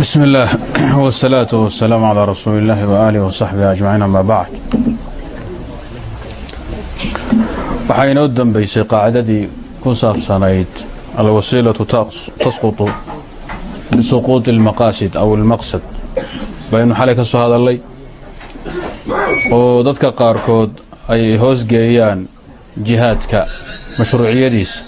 بسم الله والصلاة والسلام على رسول الله وآله وصحبه أجمعين أما بعد waxaa inoo dambaysay qaacidadii ku saabsanayd alwasiilatu tasqutu bisuquuطi اlmaqaasid aw اlmaqsad baynu xalay ka soo hadalay oo dadka qaarkood ay hoosgeeyaan jihaadka mashruuciyadiisa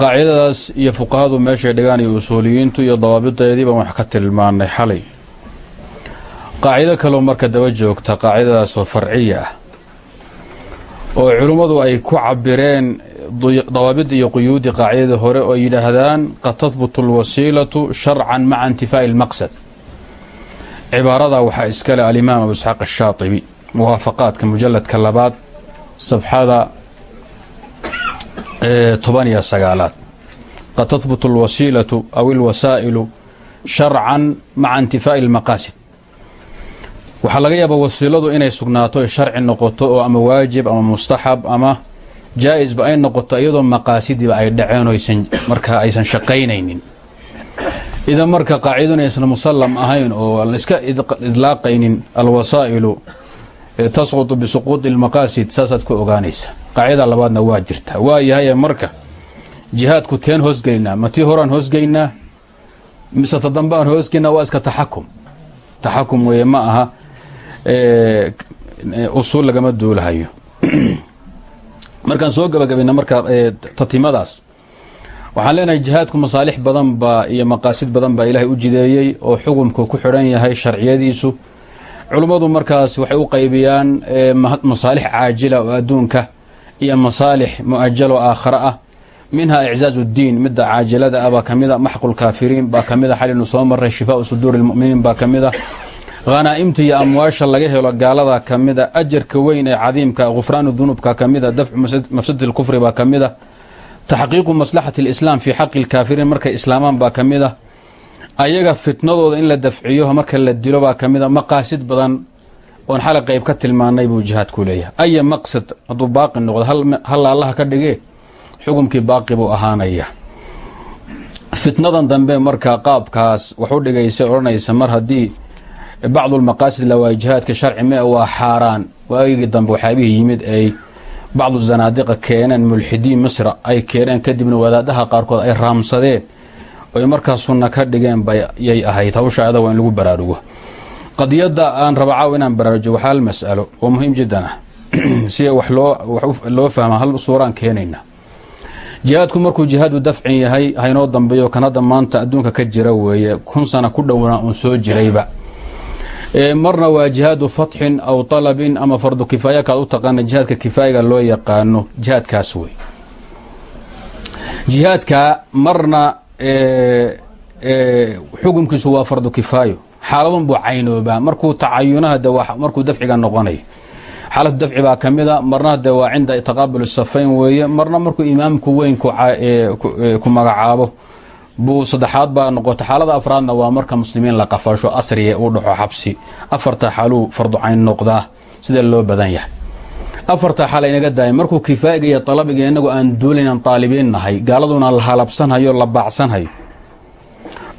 qaacidadaas iyo fuqahadu meeshay dhigaan iyo usuuliyiintu iyo dawaabideedii baan wax ka tilmaanay xalay. Qaacido kaloo marka daba joogta qaacidadaas oo farciya ah oo culimmadu ay ku cabireen dawaabidda iyo quyuuddii qaacidadii hore oo yidhaahdaan qad tahbutu alwasiilatu sharcan maca intifaa'i almaqsad. Cibaaradaa waxaa iskale alimaam abu isxaaq ashaatibi muwaafaqaadka mujalladka labaad safxada toban iyo sagaalaad qad tahbutu alwasiilatu aw alwasaa'ilu sharcan maca intifaa'i almaqaasid waxaa laga yaabaa wasiiladu inay sugnaato ay sharci noqoto oo ama waajib ama mustaxab ama jaa-isba ay noqoto iyadoo maqaasidiiba ay dhaceen oo markaa aysan shaqaynaynin idan marka qaacidun aysan musallam ahayn oo aan iska idlaaqaynin alwasaa'ilu tasqutu bisuquuطi اlmaqaasid saasaad ku ogaanaysa. Qaacida labaadna waa jirta. Waa yahaye marka jihaadku teen hoosgelinaa ma tii horaan hoosgeynaa mise tadamba aan hoosgeynaa waa iska taxakum. Taxakum weeye ma aha usuul lagama duulahayo. Markaan soo gabagabayna marka tatimadaas waxaan leenahay jihaadku masaalix badan baa iyo maqaasid badan baa ilaahay u jideeyey oo xukumku ku xidhan yahay sharciyadiisu culummadu markaas waxay u qaybiyaan masaalix caajila oo adduunka iyo masaalix mu'ajalo aakhare ah. Minha iczaaz uddiin midda caajilada ah baa ka mida maxqulkaafiriin baa ka mida xalinu soo maray shifaau suduuri lmuminiin baa ka mid a. Khanaa'imta iyo amwaasha laga helo gaalada ka mida ajarka weyn ee cadiimka khufraanu dunuubka ka mida dafcu mafsadati lkufri baa ka mid a. Taxqiiqu maslaxati alislaam fii xaqi lkaafiriin markay islaamaan baa ka mid a ayaga fitnadooda in la dafciyo marka la dilo baa ka mid a maqaasid badan oon xalay qayb ka tilmaanay buu jihaadku leeyahay. Aya maqsad hadduu baaqi noqdo hal allaha ka dhigee xukumkii baaqi buu ahaanaya. Fitnadan dambe marka qaabkaas waxu dhigaysa odhanaysa mar haddii bacdulmaqaasid la waayo jihaadka sharci me waa xaaraan. Waagii dambe waxyaabihii yimid ay bacdu zanaadiqa keeneen mulxidiin misra ay keeneen kadibna wadaadaha qaarkood ay raamsadeen oy markaa sunna ka dhigeen bayay ahayd. Hawsha ada waa in lagu baraarugo. Qadiyadda aan raba caaw inaan baraarujo waxaa hal mas'alo oo muhiim jiddan si wax loo fahma hal suuraan keenayna. Jihaadku markuu jihaadu dafcin yahay haynoo dambeeyo kan maanta adduunka ka jira weeye kun sana ku dhowna uun soo jirayba. Marna waa jihaadu fatxin aw talabin ama fardu kifaaya kaad u taqaana jihaadka kifaayaga loo yaqaano jihaadkaas wey jihaadka marna xukumkiisu waa fardu kifaayo. Xaaladun buu caynoobaa. Markuu tacayunaha de markuu dafciga noqonayo xaaladu dafci baa ka mida marna de waa cinda taqaabul safayn weeye. Marna markuu imaamku weyn ku magacaabo. Buu saddexaad baa noqota xaalada afraadna waa marka muslimiin la qafasho asriya uu dhaxo xabsi. Afarta xaaluu fardu cayn noqdaa. Sida loo badan yahay afarta xaal inaga daaya markuu kifaa'iga iyo talabiga inagu aan duulaynan taalibiin nahay gaaladuna la halabsanhayo la baacsanhayo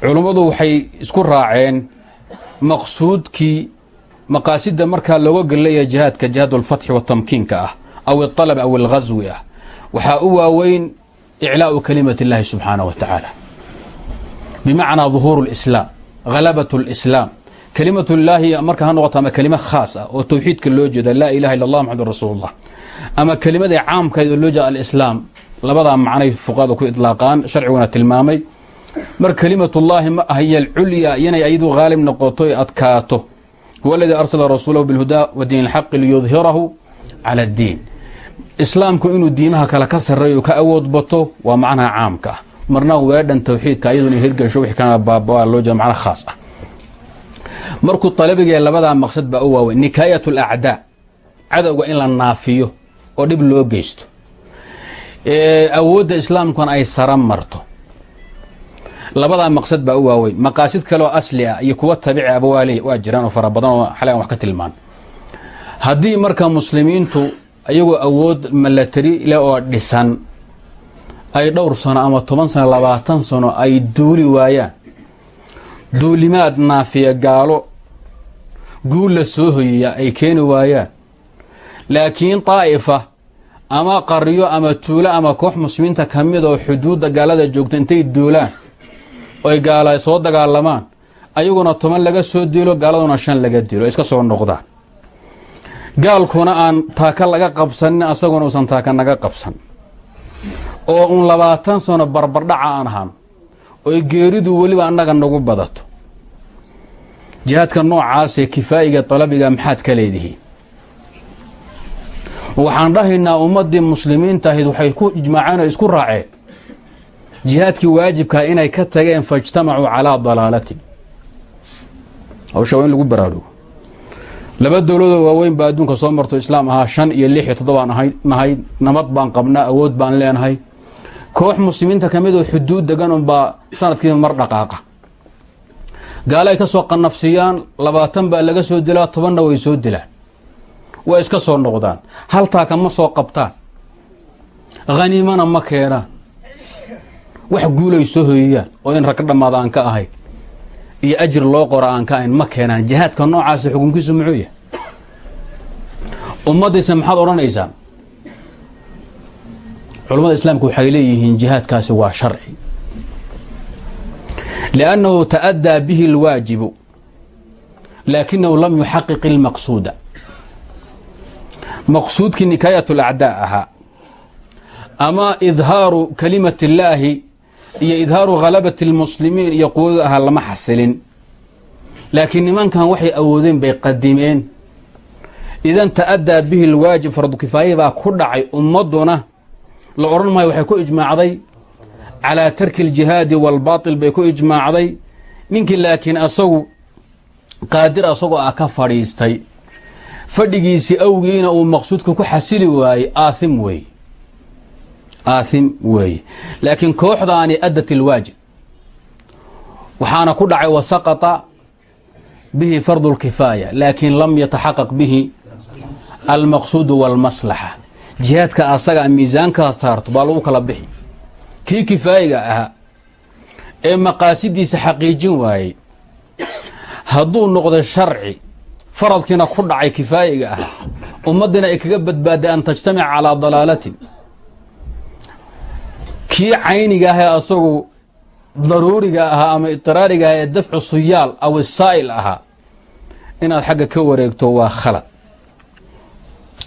culummadu waxay isku raaceen maqsuudkii maqaasida markaa looga galeeya jihaadka jihaad alfatxi watamkiinka ah aw alab aw alghaswi ah waxaa u waaweyn iclaau kalimat اllahi subxaanah wa tacaala bimacnaa duhuuru اlislaam halabat اlislaam kalimat llaahi marka ha noqoto ama kelima khaas ah oo towxiidka loo jeeda laa ilaha illa allah maxamedun rasuul llah ama kelimadii caamkayd oo loo jeeda alislaam labadaa macnay fuqahada ku idlaaqaan sharciguna tilmaamay mar kelimatullaahi ma ah iyo alculya inay ayadu haalib noqoto adkaato. Huwa aladii arsala rasuulahu bilhudaa wa diin liyudhirahu cala addiin. Islaamku inuu diimaha kale ka sarreeyo ka awood bato waa macnaha caamka. Marna weedhan towxiidka ayaduna hirgasho wix kana baaba loo jeeda macna khaas ah markuu talabigee labadaa maqsad baa u waaweyn nikaayat alacdaa cadowga in la naafiyo oo dhib loo geysto. Awoodda islaamkuna ay sara marto. Labadaa maqsad baa u waaweyn maqaasid kaleoo asli ah iyo kuwa tabici abawaaley waa jiraan oo fara badan oo xalay aan wax ka tilmaan. Haddii marka muslimiintu ayagoo awood malatari leh oo dhisan ay dhowr sano ama toban sano labaatan sano ay duuli waayaan duulimaad naafiya gaalo. Guul la soo hoyaya ay keeni waayaan. Laakiin daa'ifa ama qaryo ama tuulo ama koox muslimiinta ka mid oo xuduudda gaalada joogta intay duulaan oy gaala soo dagaalamaan ayaguna toban laga soo dilo gaaladuna shan laga dilo iska soo noqdaan. Gaalkuna aan taaka laga qabsanin asaguna uusan taaka naga qabsan. Oo uun labaatan sano barbardhaca aan ahaan oy geeridu weliba annaga nagu badato jihaadka noocaasee kifaa'iga dalabiga maxaad ka leedihiin? Waxaan dhahaynaa ummaddii muslimiinta ahayd waxay ku ijmaaceen oo isku raaceen. Jihaadkii waajibkaa inay ka tageen faijtamacuu calaa dalaalatin. Hawsha waa in lagu baraarugo. Laba dowladoo waaweyn baa adduunka soo marto islaam ahaa shan iyo lix iyo toddobaan nahay nabad baan qabnaa awood baan leenahay. Koox muslimiinta ka mid oo xuduud degan unbaa sanadkiiba mar dhaqaaqa gaalo ay ka soo qanafsiiyaan labaatan baa laga soo dilaa tobanna way soo dilaan. Way iska soo noqdaan. Haltaaka ma soo qabtaan. Haniimana ma keenaan. Wax guulay soo hoyiyaan oo in rag dhammaada aan ka ahay. Iyo ajir loo qora aan ka ahayn ma keenaan. Jihaadka noocaasa xukunkiisu muxuu yahay? Ummaddiisa maxaad odhanaysaan? Culammada islaamku waxay leeyihiin jihaadkaasi waa sharci liannahu ta'addaa bihi اlwaajibu laakinahu lam yuxaqiq اlmaqsuuda maqsuudkii nikaayat اlacdaa ahaa ama idhaaru kalimat اllaahi iyo idhaaru khalabati اlmuslimiin iyo quwadada ahaa lama xasilin laakiin nimankan waxay awoodeen bay qadimeen idan ta'addaa bihi اlwaajib fardu kifaaya baa ku dhacay ummadduna la odhan maayo waxay ku ijmaacday calaa tarki aljihaadi waalbaatil bay ku ijmaacday. Ninkii laakiin asagu qaadir asagoo ah ka fadhiistay. Fadhigiisii awgiina uu maqsuudka ku xasili waayey aathim wey aathim weeye laakiin kooxdaani addat ilwaajib. Waxaana ku dhacay wasaqata bihi fardu lkifaaya laakiin lam yataxaqaq bihi almaqsuudu waalmaslaxa. Jihaadka asaga miisaankaa saarto baa lagu kala bixi kii kifaayiga ahaa ee maqaasidiisa xaqiijin waayey hadduu noqdo sharci faradkiina ku dhacay kifaayiga ah ummaddiina ay kaga badbaaday an tajtamica calaa dalaalatin. Kii cayniga ah ee asagu daruuriga ahaa ama idiraariga ah ee dafcu suyaal aw isaa'il ahaa inaad xagga ka wareegto waa khalad.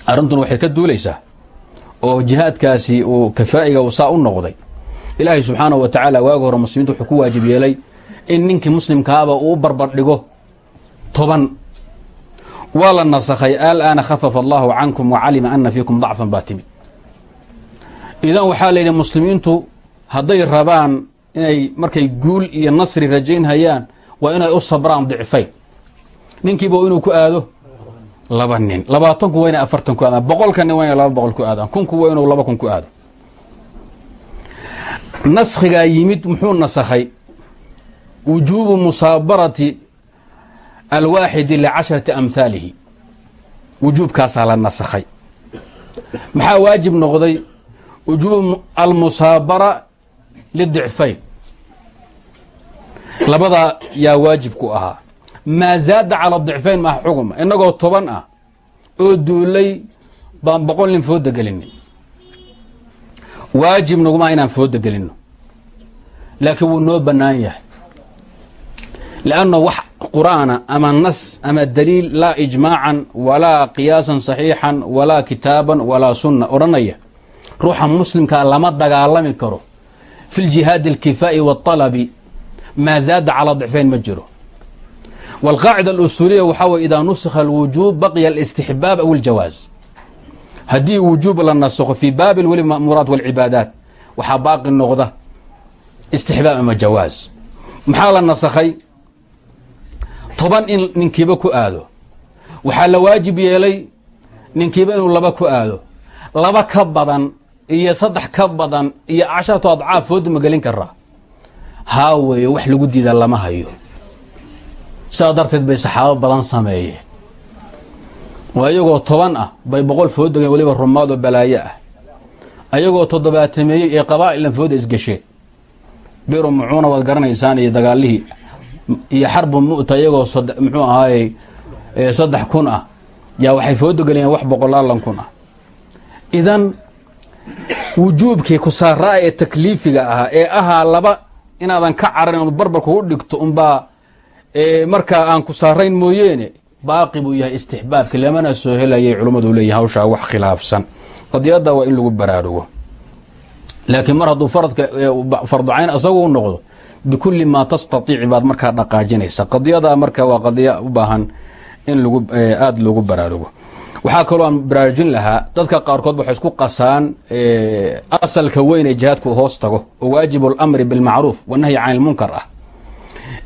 Arrintuna waxay ka duulaysaa oo jihaadkaasi uu kifaa'iga uu saa u noqday ilaahay subxaanahu wa tacaala waagi hore muslimiintu wuxuu ku waajib yeelay in ninkii muslimkaaba uu barbar dhigo toban. Waa la nasakhay alaana khafafa allahu cankum wa calima ana fiikum dacfan baa timid idan waxaa la yidhi muslimiintu hadday rabaan inay markay guul iyo nasri rajaynhayaan waa inay u sabraan dicfayn ninkiiba inuu ku aado laba nin. Labaatanku waa inay afartan ku aadaan. Boqolka nin waa inay laba boqol ku aadaan. Kunku waa inuu laba kun ku aado naskhigaa yimid muxuu nasakhay. wujuubu musaabarati alwaaxidi licasharati amhaalihi wujuubkaasaa la nasakhay. maxaa waajib noqday? wujuubu almusaabara lidicfayn. labadaa yaa waajib ku ahaa. maa zaada cala dicfayn maaha xuguma. innagoo toban ah oo duulay baan boqol nin fooda gelinay waajib naguma inaan fooda gelinno. Laakiin wuu noo bannaan yahay. Lanno wax qur'aana ama nas ama daliil laa ijmaacan walaa qiyaasan saxiixan walaa kitaaban walaa sunna odhanaya ruuxa muslimkaa lama dagaalami karo. Fi ljihaadi alkifaa'i waalabi maa zaada calaa dicfayn ma jiro. Waalqaacida alusuuliya waxaa weye idaa nusikha alwujuub baqiya alistixbaab aw aljawaaz haddii wujuub la nasakho fii baabi lweli ma'muuraat walcibaadaat waxaa baaqi noqda istixbaab ama jawaaz. Maxaa la nasakhay? Toban in ninkiiba ku aado. Waxaa la waajib yeelay ninkiiba inuu laba ku aado. Laba ka badan iyo saddex ka badan iyo casharatu adcaaf fooda ma gelin karaa haa weeye wax lagu diida lama hayo. Sidaa darteed bay saxaabo badan sameeyeen oo ayagoo toban ah bay boqol food degeen weliba rumaad oo balaayo ah. Ayagoo toddobaatameeyey ee qabaa'ilan fooda isgasheen biru mucuuna waad garanaysaan iyo dagaalihii iyo xarbu mu'ta iyagoo muxuu ahaayey saddex kun ah. Yaa waxay fooda geliyeen wax boqolaalan kun ah. Idan wujuubkii kusaaraa ee takliifiga ahaa ee ahaa laba inaadan ka cararin ood barbar kugu dhigto unbaa markaa aan ku saarayn mooyeene baaqi buu yahay istixbaabki lamana soo helayay culummadu leeyihiin hawshaa wax khilaafsan. Qadiyadda waa in lagu baraarugo. Laakiin mar hadduu farducayn asagu u noqdo bikulli maa tastatiici baad markaa dhaqaajinaysa qadiyadaa marka waa qadiya u baahan in aada loogu baraarugo. Waxaa kaloo aan baraarujin lahaa dadka qaarkood waxay isku qasaan asalka weyn ee jihaadku hoos tago oo waajibu bilmacruuf wanahyi can ah.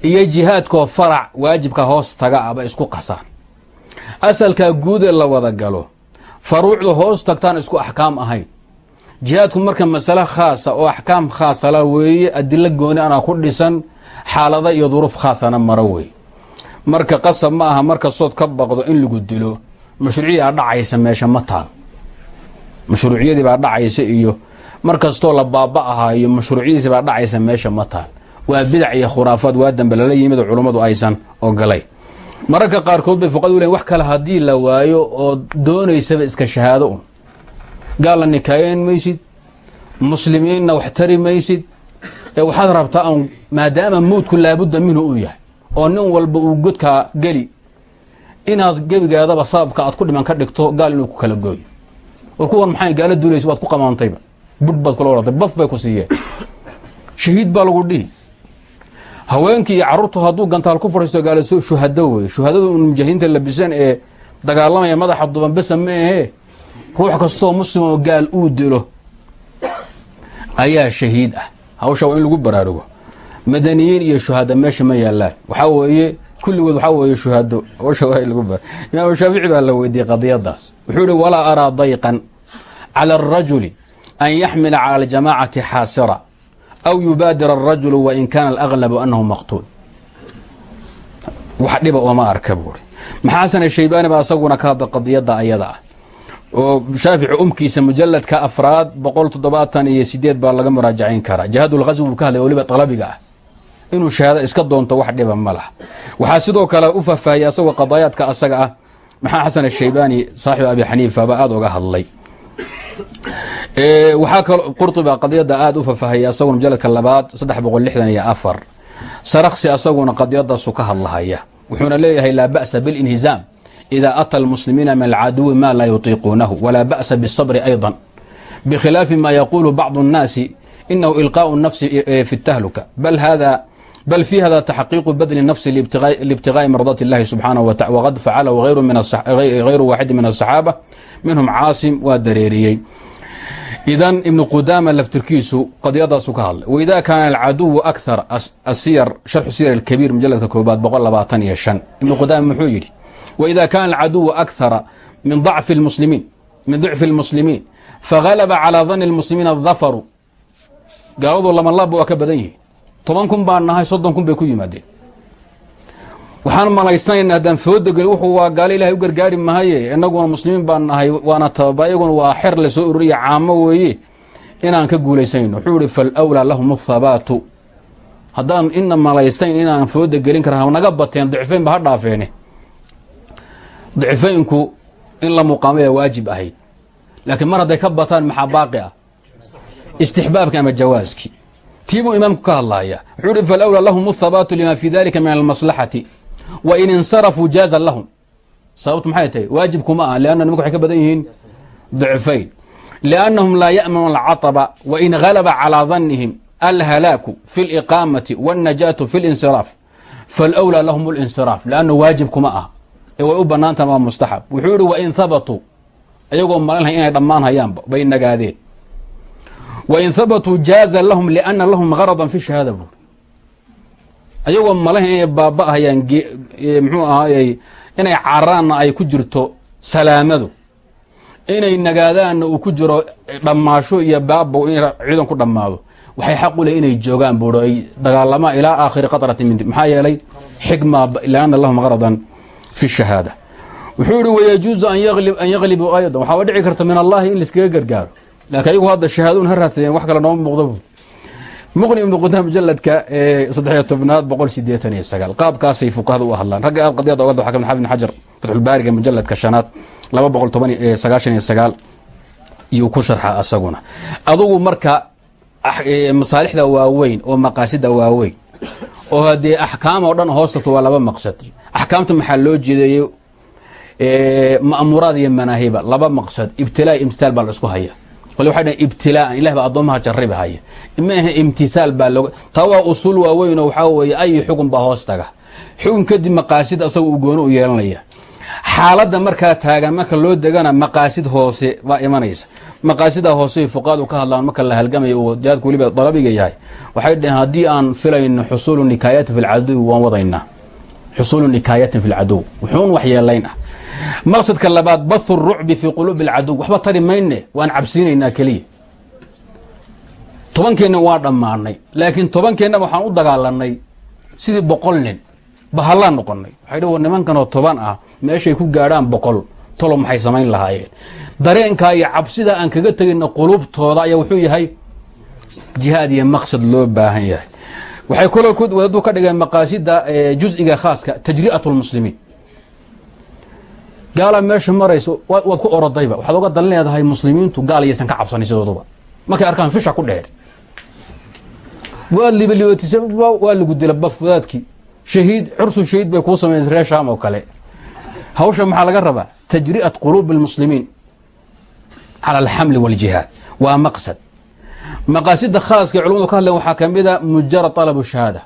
Iyo jihaadkoo farac waajibka hoos taga ah isku qasaan asalkaa guudee la wada galo faruucda hoos tagtaan isku axkaam ahayn. Jihaadku marka masale khaasa oo axkaam khaasala weeye adilo gooni ana ku dhisan xaalada iyo duruuf khaasana maro wey. Marka qasab ma aha marka sood ka baqdo in lagu dilo mashruuciyadii aa dhacaysa meesha ma taal. Mashruuciyadii baa dhacaysa iyo mar kastoo la baaba ahaa iyo mashruuciyadiisi baa dhacaysa meesha ma taal. Waa bidac iyo khuraafaad waa dambe lala yimid culummadu aysan ogolay mararka qaarkood bay fuqadu leeyiin wax kale haddii la waayo oo doonaysaba iska shahaado un gaalla nikaayayn maysid muslimiinna wax tari maysid. Ee waxaad rabtaa un maadaama mawdku laabudda minhu uu yahay oo nin walba uu godkaa geli inaad gebigaadaba sababka aad ku dhiman ka dhigto gaal inuu ku kala gooyo. War kuwan maxay gaala duulaysa waad ku qamaantayba? Budh baad kula waratay baf bay ku siiyeen. Shahiid baa lagu dhihi haweenkii iyo carruurtu hadduu gantaal ku fadhiisto gaala shuhado wey shuhadadu un mujaahidiinta labisan ee dagaalamaya madaxa duban besa ma ahee? Ruux kastoo muslim oo gaal uu dilo ayaa shahiid ah. Hawsha waa in lagu baraarugo madaniyiin iyo shuhada meesha ma yaalaan waxaa weeye kulligood waxaa weeye shuhado hawsha waa in lagu bar imaam shaafici baa la weydiiyey qadiyadaas wuxuu yihi walaa araa dayqan cala arajuli an yaxmila cala aljamaacati xaasira aw yubaadira arajulu wain kaana alaglabu anahu maqtuul wax dhiba ooma arka buuri maxaa xasan ashaybaani baa asaguna ka hadla qadiyada ayada ah oo shaafici umkiisa mujaladka afraad boqol toddobaatan iyo sideed baa laga muraajacayn karaa jihaadulghaswi buu ka hadlay waliba dalabiga ah inuu shahaado iska doonto wax dhiba ma laha waxaa sidoo kale u faahfaahiyay asagoo qadaayaadka asaga ah maxaa xasan ashaybaani saaxibu abi xaniifa aada oga hadlay waxaa kal qurطiba qadiyada aada u faahfaahiyay asaguna mujaladka labaad saddex boqol lixdan iyo afar saraksi asaguna qadiyadaasu ka hadlahaya wuxuuna leeyahay laa ba'sa biاlinhizaam ida ata almuslimiina min alcaduwi ma laa yutiiquunahu walaa ba'sa biالصabri ayضa bikhilaafi ma yaqulu bacضu الnaasi inahu ilqاء الnafsi fi الtahluka bal hada bal fi hada taxqiiqu badli الnafsi liibtiغaaءi mardaat اllahi subxanaه wa tacala wqad facalahu غayru waaxidi min الصaxaabة minhum caasim waa dareeriyey. Idan ibnu qudaama laftirkiisu qadiyadaasu ka hadlay. Waida kaana alcaduwu akthar asiyar sharxu siyar alkabiir mujaladka koobaad boqol labaatan iyo shan. Ibnu qudaama muxuu yidhi waida kaana alcaduwu akthara min dacfi lmuslimiin min dicfi اlmuslimiin fagalaba calaa dani اlmuslimiina adafaru gaaladu laban laabba waa ka badan yihiin toban kun baan nahay soddon kun bay ku yimaadeen waxaan malaysnayna haddaan foodageli wuxuu waa gaalo ilahay u gargaari mahaye inaguna muslimiin baan nahay waana tababa iyaguna waa xer la soo ururiya caamo weeye. Inaan ka guulaysanayno wuxuu yihi falwlaa lahum athabaatu. Haddaan ina malaystayn inaan fooda gelin kara naga bateen dicfayn ba ha dhaafeene. Dicfaynku in la muqaamaya waajib ahayd laakiin mar hadday ka bataan maxaa baaqi ah? Istixbaabki ama jawaaski. Tiibuu imaamku ka hadlaya wuxuu ihi falwlaa lahum athabaatu lima fi dalika min almaslaxati wain insarafuu jaaza lahum. Sababtu maxay tahay? Waajibku ma aha leanna nimanka waxay ka badan yihiin ducufayn liannahum laa ya'manuuna alcataba wain galaba calaa dannihim alhalaaku fi liqaamati wاlnajaatu fi linsiraaf falwlaa lahum linsiraaf lanna waajibkuma ah ee way u banaantahan waa mustaxab wuxuu yihi wain habatuu ayagoo malinhay inay dhammaan hayaanba bay nagaadeen. Wain habatuu jaaza lahum liana lahum garadan fi shahaada ayagoo malahan inay baaba'hayaan muxuu ahaayey inay caraanna ay ku jirto salaamadu. Inay nagaadaanna uu ku jiro dhammaasho iyo baabow in ciidan ku dhammaado. Waxay xaq u leh inay joogaan buuri ay dagaalamaan ilaa aakhiri qatrati min maxaa yeelay xikma liana lahum garadan fi shahaada. Wuxuu ihi wayajuuzu an yaglibuu aydan waxaa dhici karta min allahi in laiskaga gargaaro. Laakiin ayagu hadda shahaaduun ha raadsadeen wax kale nooma muuqda muqni ibnu qudaam mujaladka ee saddexiyo tobnaad boqol sideetan iyo sagaal. Qaabkaasay fuqahada u hadlaan. Ragga aad qadiyada waxaa ka mid xafid ibn xajar fatxulbaariga mujaladka shanaad laba boqol toban sagaashan iyo sagaal iyuu ku sharxa asaguna. Adugu marka masaalixda waaweyn oo maqaasida waaweyn oo haddee axkaam oo dhan hoostagto waa laba maqsad. Axkaamta maxaa loo jeedeeyey ma'muuraad iyo manaahiba laba maqsad. Ibtilaa imtitaal baa la isku haya qole waxay dhahen ibtilaaan ilah baa addoomaha jarribi haya. Ma baa looga taa waa usuul waaweyn oo waxaa weeye ayi xukun baa hoos taga. Xukun kadib maqaasid asaga uu gooni u yeelanaya. Xaaladda markaa taagan marka loo degana maqaasid hoose baa imanaysa. Maqaasida hoose fuqaadu ka hadlaan marka la halgamaya uu jihaadku weliba dalabiga yahay. Waxay dhaheen haddii aan filayno xusuulu nikaayati fi lcaduwi waan wadaynaa xusuulu nikaayatin fi lcaduw wuxuun waxyeelayn ah maqsadka labaad bathu rucbi fii quluubi alcaduw. Waxba tari mayne waan cabsiinaynaa keliya. Tobankeenna waa dhammaanay. Laakiin tobankeenna waxaan u dagaalanay sidii boqol nin bahallaan noqonay waxay dh nimankanoo toban ah meeshay ku gaadhaan boqol. Tolo maxay samayn lahaayeen? Dareenkaa iyo cabsida aan kaga tegayna qulubtooda ayaa wuxuu yahay jihaad iyo maqsad loo baahan yahay. Waxay kaloo wadadu ka dhigeen maqaasida juziga khaaska tajri'at lmuslimiin gaala meesha marayso waad ku orodayba waxaad oga dan leedahay muslimiintu gaal yaysan ka cabsanin sidooduba markay arkaan fisha ku dheer waad libalibatisa waa lagu dila bafwadaadkii shahiid cursu shahiid bay kuu samaysa reer shaam oo kale hawsha maxaa laga rabaa tajri'at quluubi اlmuslimiin cala alxamli wاljihaad waa maqsad maqaasida khaaska culamadu ka hadleen waxaa kamida mujarad alabu shahaada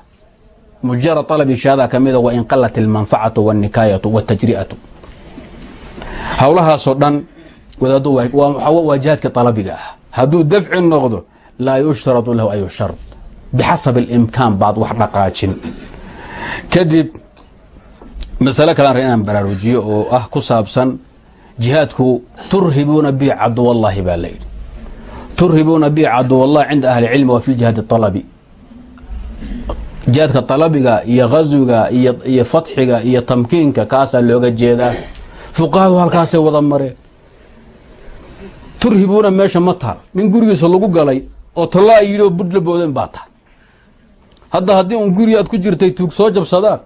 mujarad alabi shahaada kamida wain qalat اlmanfacatu wاnikaayatu wاtajri'atu howlahaasoo dhan wadaadu waa jihaadka alabiga ah. Hadduu dafci noqdo laa yushtaradu lahu ayu shard bixasab اlimkaan baad wax dhaqaajin. Kadib masale kalean ra inaan baraarujiyo oo ah ku saabsan jihaadku turhibuuna bi caduwallahi baa la yidhi. Turhibuuna bi caduwallahi cinda ahli cilmi waa fi jihaadi alabi jihaadka alabiga iyo ghaswiga iyo fatxiga iyo tamkiinka kaasaa looga jeedaa fuqahadu halkaasay wada mareen turhibuuna meesha ma taal. Nin gurigiisa lagu galay oo tallaa yidhi oo budh la booden baa taal. Hadda haddii un guri aad ku jirtay tuug soo jabsadaan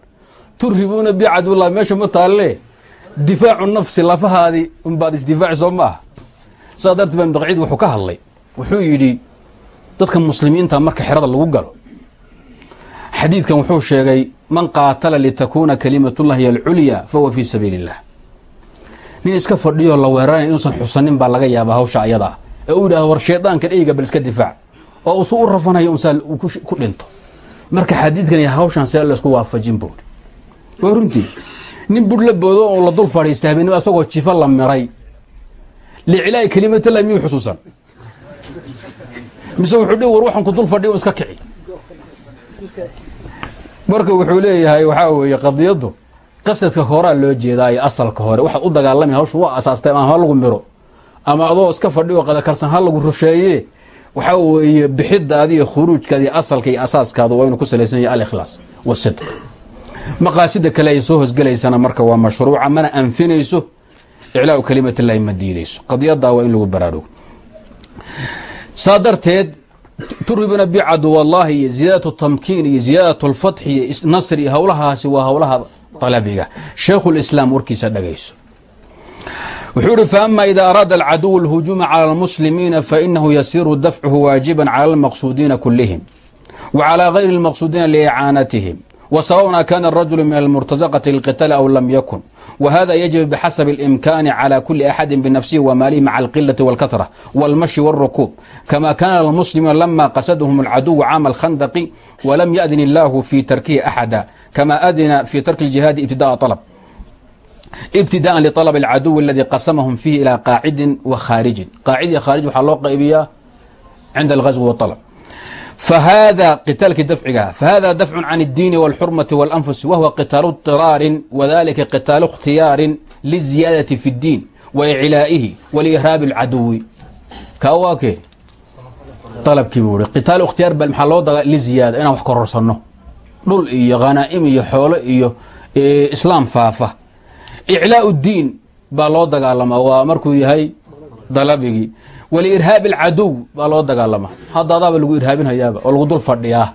turhibuuna bi cadwallahi meesha ma taalle. Difaacu nafsi lafahaadii unbaad isdifaaci soo ma aha saa darteed baa ibnqaciid wuxuu ka hadlay. Wuxuu yidhi dadka muslimiinta marka xerada lagu galo. Xadiidkan wuxuu sheegay man qaatala litakuuna kalimatullahi alculya fahuwa fii sabiili illah nin iska fadhiyo la weeraranay inuusan xusanin baa laga yaabaa hawsha ayadaa ee uu yidhahdo war shaydaankan eyga bal iska difaac. Oo usu u rafanayo unsaa ku dhinto. Marka xadiidkan hawshan see laysku waafajin buuri waa runtii. Nin budh la boodo oo la dul fadhiista habeenimo asagoo jifa la miray. Licilaa'i kelimatllahi miyuu xusuusan? Mise wuxuu dhi war waxaan ku dul fadhiy iska kici. Marka wuxuu leeyahay waxaa weeye qadiyaddu qasadka horaa loo jeedaayo asalka hore. Waxaad u dagaalamay hawsha waa asaastay ama ha lagu miro. Ama adoo iska fadhiyo qadakarsan ha lagu rusheeye. Waxaa weeye bixidaadi iyo khuruujkaadi asalka iyo asaaskaadu waa inuu ku salaysan yahay alikhlaas wasidq maqaasida kale ay soo hosgelaysana marka waa mashruuca mana anfinayso. Iclaau kalimatillahi ma diidayso. Qadiyadaa waa in lagu baraarugo. Saa darteed turibuna bicaduwallahi iyo ziyaadatu tamkiin iyo ziyaadatu lfatxi iyo nasri howlahaasi waa howlaha alabiga sheekhulislaam warkiisa dhagayso wuxuu ihi faama ida araada alcaduw اlhujuuma calى اlmuslimiina fainahu yasiru dafcuhu waajiba calى اlmaqsuudiina kulihim wa calى gayri اlmaqsuudiina liicaanatihim وسواء كان الرجل من المرتزقة للقتال أو لم يكن وهذا يجب بحسب الإمكان على كل أحد بنفسه وماله مع القلة والكثرة والمشي والركوب كما كان المسلمون لما قصدهم العدو عام الخندق ولم يأذن الله في تركه أحدا كما أذن في ترك الجهاد ابتداء طلب ابتداء لطلب العدو الذي قسمهم فيه إلى قاعد وخارج قاعد خارج وحلو قيبية عند الغزو والطلب فهذا قتالك دفعها فهذا دفع عن الدين والحرمة والأنفس وهو قتال اضطرار وذلك قتال اختيار للزيادة في الدين وإعلائه ولإرهاب العدو كواكي طلب كبير قتال اختيار بل محلو لزيادة أنا وحكو رسنه dhul iyo khanaa'im iyo xoolo iyo islaam faafa. Iclaau diin baa loo dagaalamaa waa markuu yahay dalabigii. Waliirhaabi alcadow baa loo dagaalamaa hadda adaaba lagu irhaabinhayaaba oo lagu dul fadhiyaa.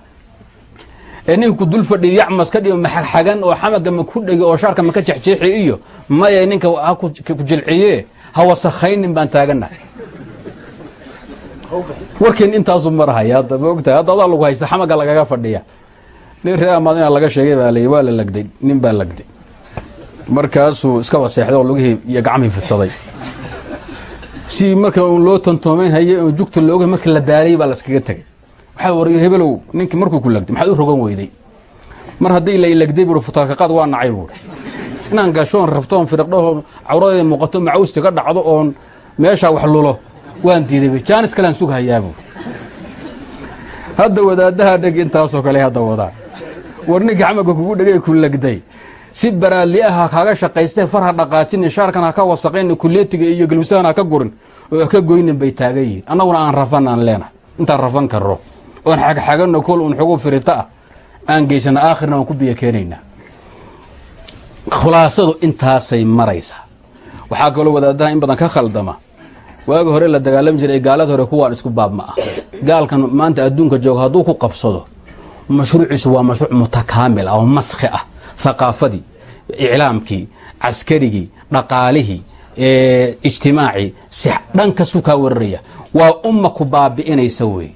Ee ninku dul fadhiyo yacmas ka dhigo maxagxagan oo xamaga ma ku dhegi oo shaarka ma ka jexjeexi iyo maya ninka ha ku jilciye ha wasakhaynin baan taaganahay warkeen intaasu marahaya hadda ma ogtahay hadda adaa lagu haysta xamaga lagaga fadhiya nin ree amaad inaa laga sheegay baa lay waa la lagday nin baa lagday. Markaasuu iska waseexday oo lugihii iyo gacmihii fidsaday. Si marka un loo tantoomeyn hayay oo jugta looga markii la daalay baa laskaga tegay. Waxaa wariyo hebelow ninkii markuu ku lagday maxaad u rogan weyday? Mar haddii la ilagday buui futaalkaqaad waa nacay buui inaan gashoon raftoon firiqdhaho cawradeeda muuqato macawsta ka dhacdo oon meeshaa wax lulo waan diiday jaanis kalean sughayaa buui hadda wadaadaha dheg intaasoo kale hadda wadaa war ninka xamaga kugu dhegay ku lagday. Si baraadli ah ha kaaga shaqaystee far ha dhaqaajinin shaarkan ha ka wasaqayn kuleetiga iyo galwisahan ha ka gurin oo ka goynin bay taagan yihiin annaguna aan rafan aan leenahay. Intaan rafan karro oon xagxagano kol un xugu firita ah aan geysana aakhirna waan ku biyo keenaynaa khulaasadu intaasay maraysaa. Waxaa kaloo wadaadaha in badan ka khaldama. Waagi hore la dagaalami jiray gaalada hore kuwaan isku baab ah gaalkan maanta adduunka jooga hadduu ku qabsado mashruuciisu waa mashruuc mutakaamil ah oo maskhi ah. Haqaafadii iclaamkii caskarigii dhaqaalihii ijtimaacii dhan kastuu kaa wararaya waa umma ku baabi'inaysa wey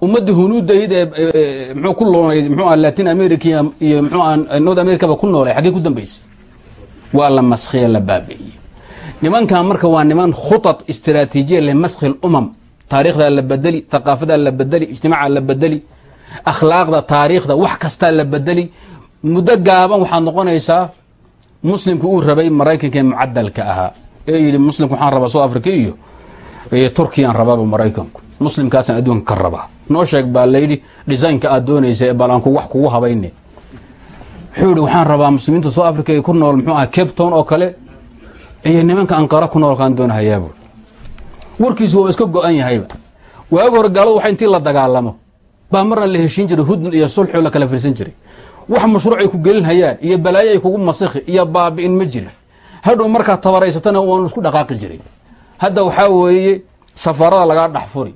ummadda hunuudayd ee mxuu ku loonay mxuu ah latin america iyo mxuu ah north americaba ku noolay xaggee ku dambaysay? Waa la maskhiye la baabi'iyey nimankan marka waa niman khuطad istiraatiijiya limaskhi اlumam taarikhdaa la bedeli thaqaafadaa la bedeli ijtimaaca la bedeli akhlaaqda taariikhda wax kastaa la bedeli. Muddo gaaban waxaad noqonaysaa muslimku uu rabay maraykanka mucadalka ahaa. Ee yidhi muslimku waxaan rabaa south africa iyo turkiyaan rabaaba maraykanku. Muslimkaasaan adduunka ka rabaa. Noo sheeg baa layidhi designka aad doonaysa bal aan wax kugu habayne. Wuxuu yihi waxaan rabaa muslimiinta south africa ee ku nool muxuu aha cape town oo kale iyo nimanka anqara ku noolkaan doonahayaabu warkiisu waa iska go-an yahayba waagi hore waxa intii la dagaalamo baa marna la heshiin jiray hudn iyo sulxoo la kala firsan jiray. Wax mashruuc ay ku gelin hayaan iyo balaayo ay kugu masikhi iyo baabi'in ma jirin. Hadhow markaad tabaraysatana waanu isku dhaqaaqi jiray. Hadda waxaa weeye safaarada lagaa dhex furi.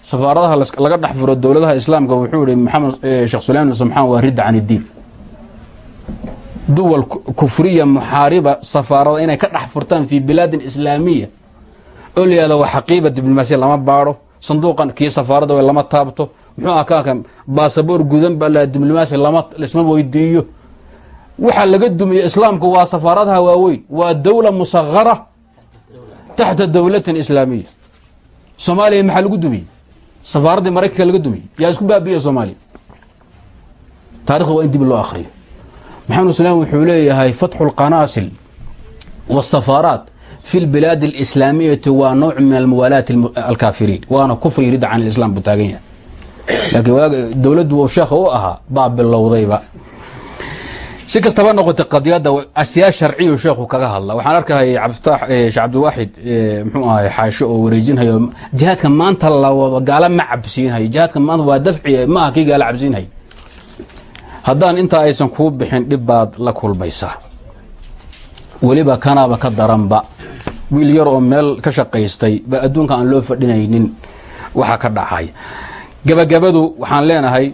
Safaaradaha laga dhex furo dowladaha islaamka wuxuu yihi maxamed sheekh sulayman samxaan waa ridda can iddiin duwal kufriya muxaariba safaarada inay ka dhex furtaan fi bilaadin islaamiya. Oo la yihahdo waa xaqiiba lama baadho sanduuqan kii safaarada w lama taabto. Muxuu ah kaaka baasaboor gudan baa la diblomaasi lama laisma weydiiyo. Waxaa laga dumiye islaamku waa safaaradaha waaweyn waa dowla musagara taxta dowlatin islaamiya. Soomaaliya maxaa lagu dumiyey safaaraddii maraykanka laga dumiyey yaa isku baabi'iya soomaaliya? Taarikhda waa in dib loo akhriyo. Maxamed islaam wuxuu leeyahay fatxu lqanaasil wاsafaaraat fi اlbilaad اlislaamiyati waa nooc min almuwaalaati alkaafiriin waana kufri ridda can islam buu taagan yahay laakiin dowladdu sheekha u ahaa baa bilowdayba si kastaba noqotay qadiyadda asyaa sharciyu sheekhu kaga hadla waxaan arkahayay cabdiwaaxid muxuu ahay xaasho oo wareejinhayo jihaadka maanta la wado gaala ma cabsiinhayo jihaadka maanta waa dafci ma aha kii gaala cabsiinhayo haddaan intaa aysan kuu bixin dhib baad la kulmaysaa weliba kanaaba ka daranba. Wiil yar oo meel ka shaqaystay ba adduunka aan loo fadhinaynin waxaa ka dhacay. Gabagabadu waxaan leenahay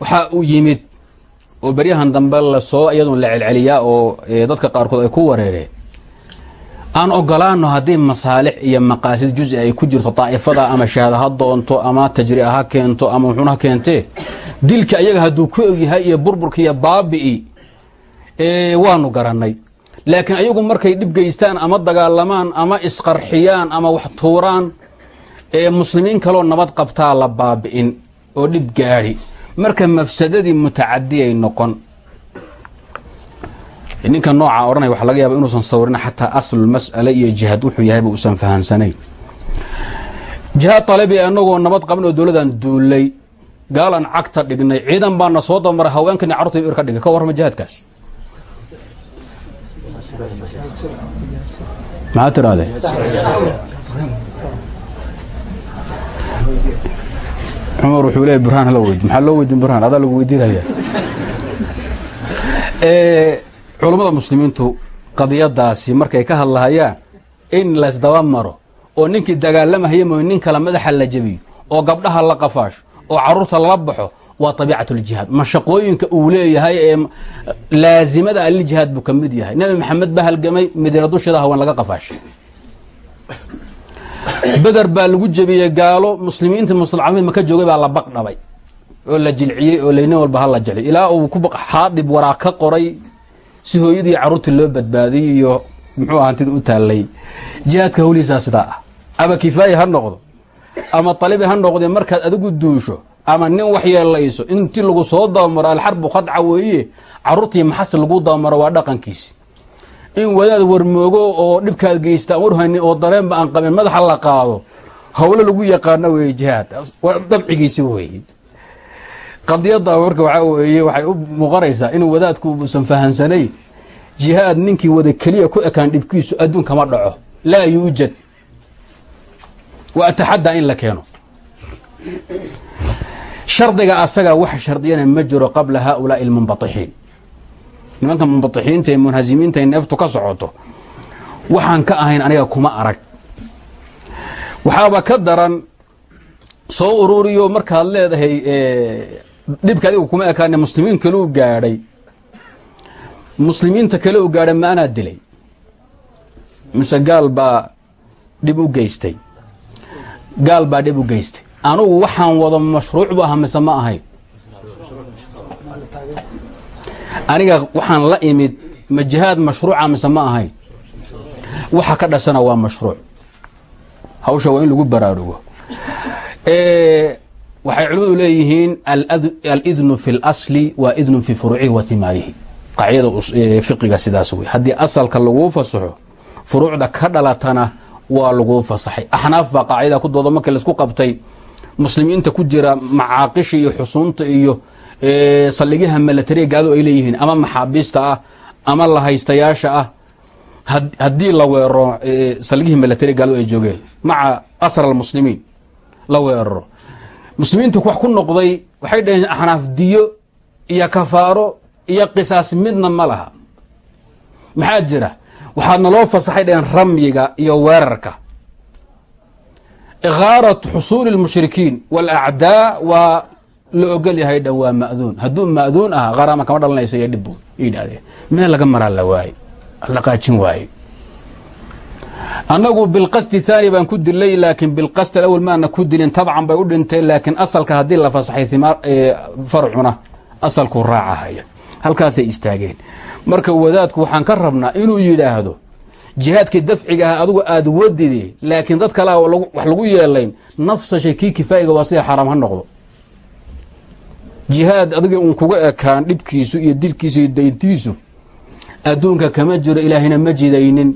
waxaa u yimid oo beryahan dambe la soo iyadun la celceliyaa oo dadka qaarkood ay ku wareereen aan ogolaano haddii masaalix iyo maqaasid juzi ay ku jirto daa'ifada ama shahaada ha doonto ama tajri'a ha keento ama wuxuuna ha keentee dilka ayaga hadduu ku egyahay iyo burburka iyo baabi'i waanu garannay laakiin ayagu markay dhib geystaan ama dagaalamaan ama isqarxiyaan ama wax tuuraan ee muslimiin kaloo nabad qabtaa la baabi'in oo dhib gaadhi marka mafsadadii mutacadiyay noqon ninka nooca odhanaya waxa laga yaaba inuusan sawirin xataa aslulmas'ale iyo jihaad wuxuu yahayba uusan fahansanayn jihaad talabi annagoo nabad qabin oo dowladan duulay gaalan cagta dhignay ciidan baana soo dabmaray haweenkani carurta ir ka dhigay ka warrama jihaadkaas maxaa tirahdee cumar wuxuu leeya burhaan hala weydi maxaa loo weydin burhaan? Adaa lagu weydiinaya. Culummada muslimiintu qadiyadaasi markay ka hadlahayaan in laysdaba maro oo ninkii dagaalamahaya mooy nin kale madaxa la jebiyo oo gabdhaha la qafaasho oo carruurta lala baxo waa abiicatuljihaad mashaqooyinka uu leeyahay ee laazimada aliljihaad buu ka mid yahay. Nabi maxamed baa halgamay madiina dusheeda haween laga qafaashay. Beder baa lagu jebiyey gaalo muslimiinta mustadcafiin maka joogay baa la baq dhabay oo la jilciyey oo laynin walba hala jecliy ilaa uu ku xaadib waraa ka qoray si hooyadii carruurtii loo badbaadiyey iyo muxuu hantida u taallay. Jihaadka hawlihiisaa sidaa ah. Ama kifaaya ha noqdo ama talibi ha noqde markaad adigu duusho ama nin wax yeelayso intii lagu soo dabamaro alxarbu khadca weeye caruurtii maxasi lagu dabamaro waa dhaqankiisi. In wadaad warmoogo oo dhibkaad geysta aan warhaynin oo dareenba aan qabin madaxa la qaado hawlo lagu yaqaano weeye jihaad. Waa dabcigiisi weeye. Qadiyada marka waxaa weeye waxay u muuqanaysaa inuu wadaadku uusan fahansanay jihaad ninkii wada keliya ku ekaan dhibkiisu adduun kama dhaco. Laa yuujad. Wa ataxaddaa in la keeno shardiga asaga waxa shardiyana ma jiro qabla haaulaai almunbaixiin nimanka munbaixiinta ee munhasimiinta ee neeftu ka socoto waxaan ka ahayn aniga kuma arag. Waxaaba ka daran soo ururiyo markaad leedahay dhibka adiga kuma ekaane muslimiin kale gaadhay. Muslimiinta kale u gaadhay ma anaa dilay. Mise gaal baa dhib u geystay. Gaal baa dhib u geystay anugu waxaan wado mashruuc bu aha mise ma ahayn aniga waxaan la imid ma mashruuca mise ma ahayn waxa ka dhashana waa mashruuc. Hawsha waa in lagu baraarugo. Waxay culimadu leeyihiin alidnu fi اlasli waa idnu fi furuucihi wa timaarihi. Qaacidada fiqiga sidaas wey. Haddii asalka laguu fasaxo furuucda ka dhalatana waa laguu fasaxay. Axnaaf baa qaacidada ku dooda markii la isku qabtay muslimiinta ku jira macaaqisha iyo xusuunta iyo saldhigyaha milatariga gaado ay leeyihiin ama maxaabiista ah ama lahaystayaasha ah haddii la weeraro saldhigihii milatariga gaado ay joogeen maca asra almuslimiin la weeraro. Muslimiintu wax ku noqday waxay dhaheen axnaaf diyo iyo kafaaro iyo qisaas midna ma laha. Maxaa jira? Waxaadna loo fasaxay dhaheen ramyiga iyo weerarka ikaarat xusuuli اlmushrikiin wاlacdaa waa la ogol yahay dhan waa ma'duun. Hadduu ma'duun aha qaraama kama dhalanaysa iyo dhib yidhahdeen meel laga maraa la waaye. Laqaajin waaye. Annagu bilqasdi taani baan ku dilay laakiin bilqasd alawal maana ku dilin. Tabcan bay u dhinteen laakiin asalka haddii la fasaxay farcuna asalku raacahaya halkaasay istaageen. Marka wadaadku waxaan ka rabnaa inuu yidhaahdo jihaadkii dafciga ah adugu aada wadide laakiin dad kale wax lagu yeelayn nafsa shay kii kifaa'iga waa sida xaraam ha noqdo. Jihaad adiga uun kuga ekaan dhibkiisu iyo dilkiisu iyo dayntiisu adduunka kama jiro ilaahayna ma jidaynin.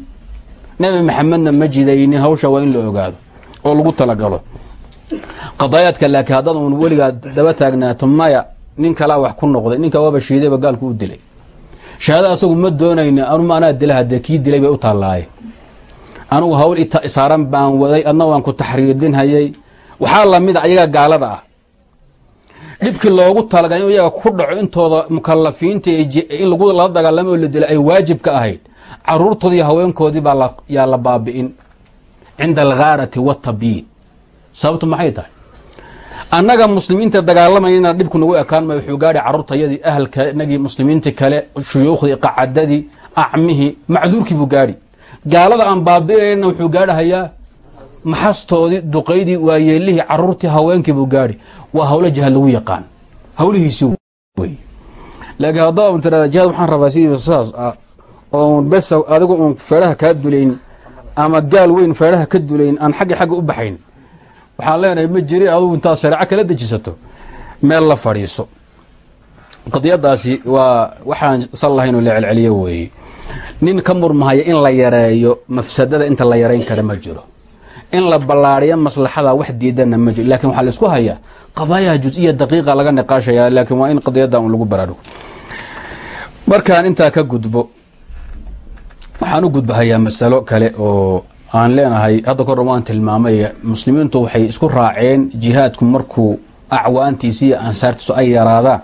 Nabi maxamedna ma jidaynin hawsha waa in la ogaado oo lagu talagalo. Qadaayaadka laakiin haddaad uun weligaa daba taagnaato maya nin kalaa wax ku noqday ninka waaba shiidayba gaalku u dilay shahaada asagu ma doonayni anuma anaa dila hadee kii dilay bay u taallaaye. Anugu hawl isaaran baan waday adna waan ku taxriidinhayay waxaa lamida ayaga gaalada ah. Dhibkii loogu talagalay in iyaga ku dhaco intooda mukalafiinta in lagu la dagaalamo oo la dilo ay waajib ka ahayd caruurtoodii haweenkoodii baa yaa la baabi'in. Cinda alghaarati watabyiin sababtu maxay tahay annaga muslimiinta dagaalamayna dhibku nagu ekaan ma wuxuu gaadhay carruurtayadii ahalkanagii muslimiintii kale shuyuukhdii qacadadii acmihii macduurkii buu gaadhi. Gaalada aan baabi'inayna wuxuu gaadhahayaa maxastoodii duqaydii waayeelihii caruurtii haweenkii buu gaadhi. Waa hawlo jihaad lagu yaqaan. Hawlihiisi wey laakiin haddaba tirada jihaad waxaan rabaa sidiiba saas ah oon bes adigu uun feedhaha kaa dulayn ama gaal weyn feedhaha ka dulayn aan xagga xagga u baxayn waxaan leenahay ma jiri adugu intaad shareeco kala dejisato. Meel la fadhiiso. Qadiyadaasi waa waxaan sal lahayn oo la celceliyo weeye nin ka murmahaya in la yareeyo mafsadada inta la yarayn kara ma jiro. In la ballaariyo maslaxada wax diidana ma jiro. Lakin waxaa la isku hayaa qadaayaha jus-iya daqiiqa laga niqaashaya laakiin waa in qadiyada un lagu baraarugo markaan intaa ka gudbo waxaan u gudbahayaa masalo kale oo aan leenahay hadda kor waan tilmaamay muslimiintu waxay isku raaceen jihaadku markuu acwaantiisa iyo ansaartiisu ay yaraadaan.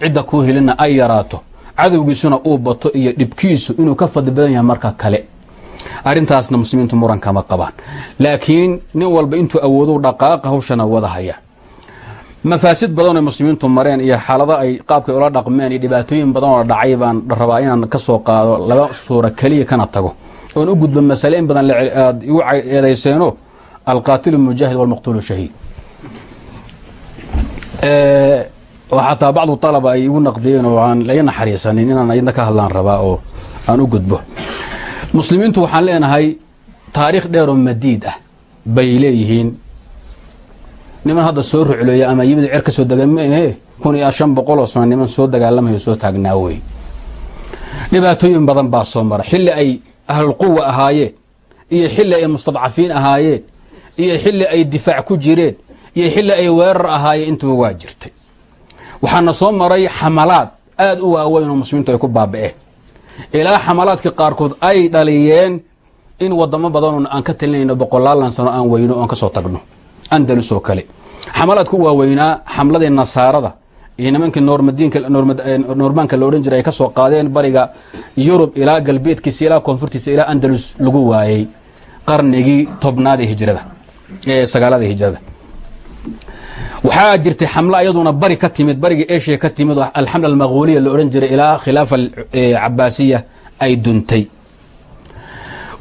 Cidda kuu helina ay yaraato. Cadowgiisuna uu bato iyo dhibkiisu inuu ka fadli badan yahay marka kale. Arrintaasna muslimiintu muran kama qabaan. Laakiin nin walba intuu awoodou dhaqaaqa hawshana wada haya. Mafaasid badanoo muslimiintu mareen iyo xaalado ay qaabkay ula dhaqmeen iyo dhibaatooyin badan oo dhacay baan rabaa inaan ka soo qaado laba suura keliya kana tago oon u gudbo masale in badan aad igu eedayseeno alqaatilu mujaahid walmaqtuulu shahiid oo xataa bacdu alaba ay igu naqdiyeen oo aan laga naxariisanin inaan ayadna ka hadlaan rabaa oo aan u gudbo. Muslimiintu waxaan leenahay taariikh dheeroo madiid ah bay leeyihiin. Niman hadda soo rucleeya ama yimid cer ka soo dega maehe kun iyo shan boqol oo sano niman soo dagaalamayo soo taagnaa wey. Dhibaatooyin badan baa soo mara. Xilli ay ahlulquwa ahaayeen iyo xilli ay mustadcafiin ahaayeen iyo xilli ay difaac ku jireen iyo xilli ay weerar ahaayeen intuba waa jirtay. Waxaana soo maray xamalaad aada u waaweyn oo muslimiintu ay ku baaba'een. Ilaa xamalaadkii qaarkood ay dhaliyeen in wadamo badanoo aan ka talinayno boqolaalan sano aan weyno oon ka soo tagno andalus oo kale. Xamalaadka u waaweynaa xamladii nasaarada iyo nimankii noormaanka la odhan jiray ay ka soo qaadeen bariga yurub ilaa galbeedkiisa ilaa koonfurtiisa ilaa andalus lagu waayey qarnigii tobnaad ee hijrada ee sagaalada hijrada. Waxaa jirtay xamlo ayaduna bari ka timid bariga asia ka timid alxamla almaquuliya la odhan jiray ilaa khilaafa cabaasiya ay duntay.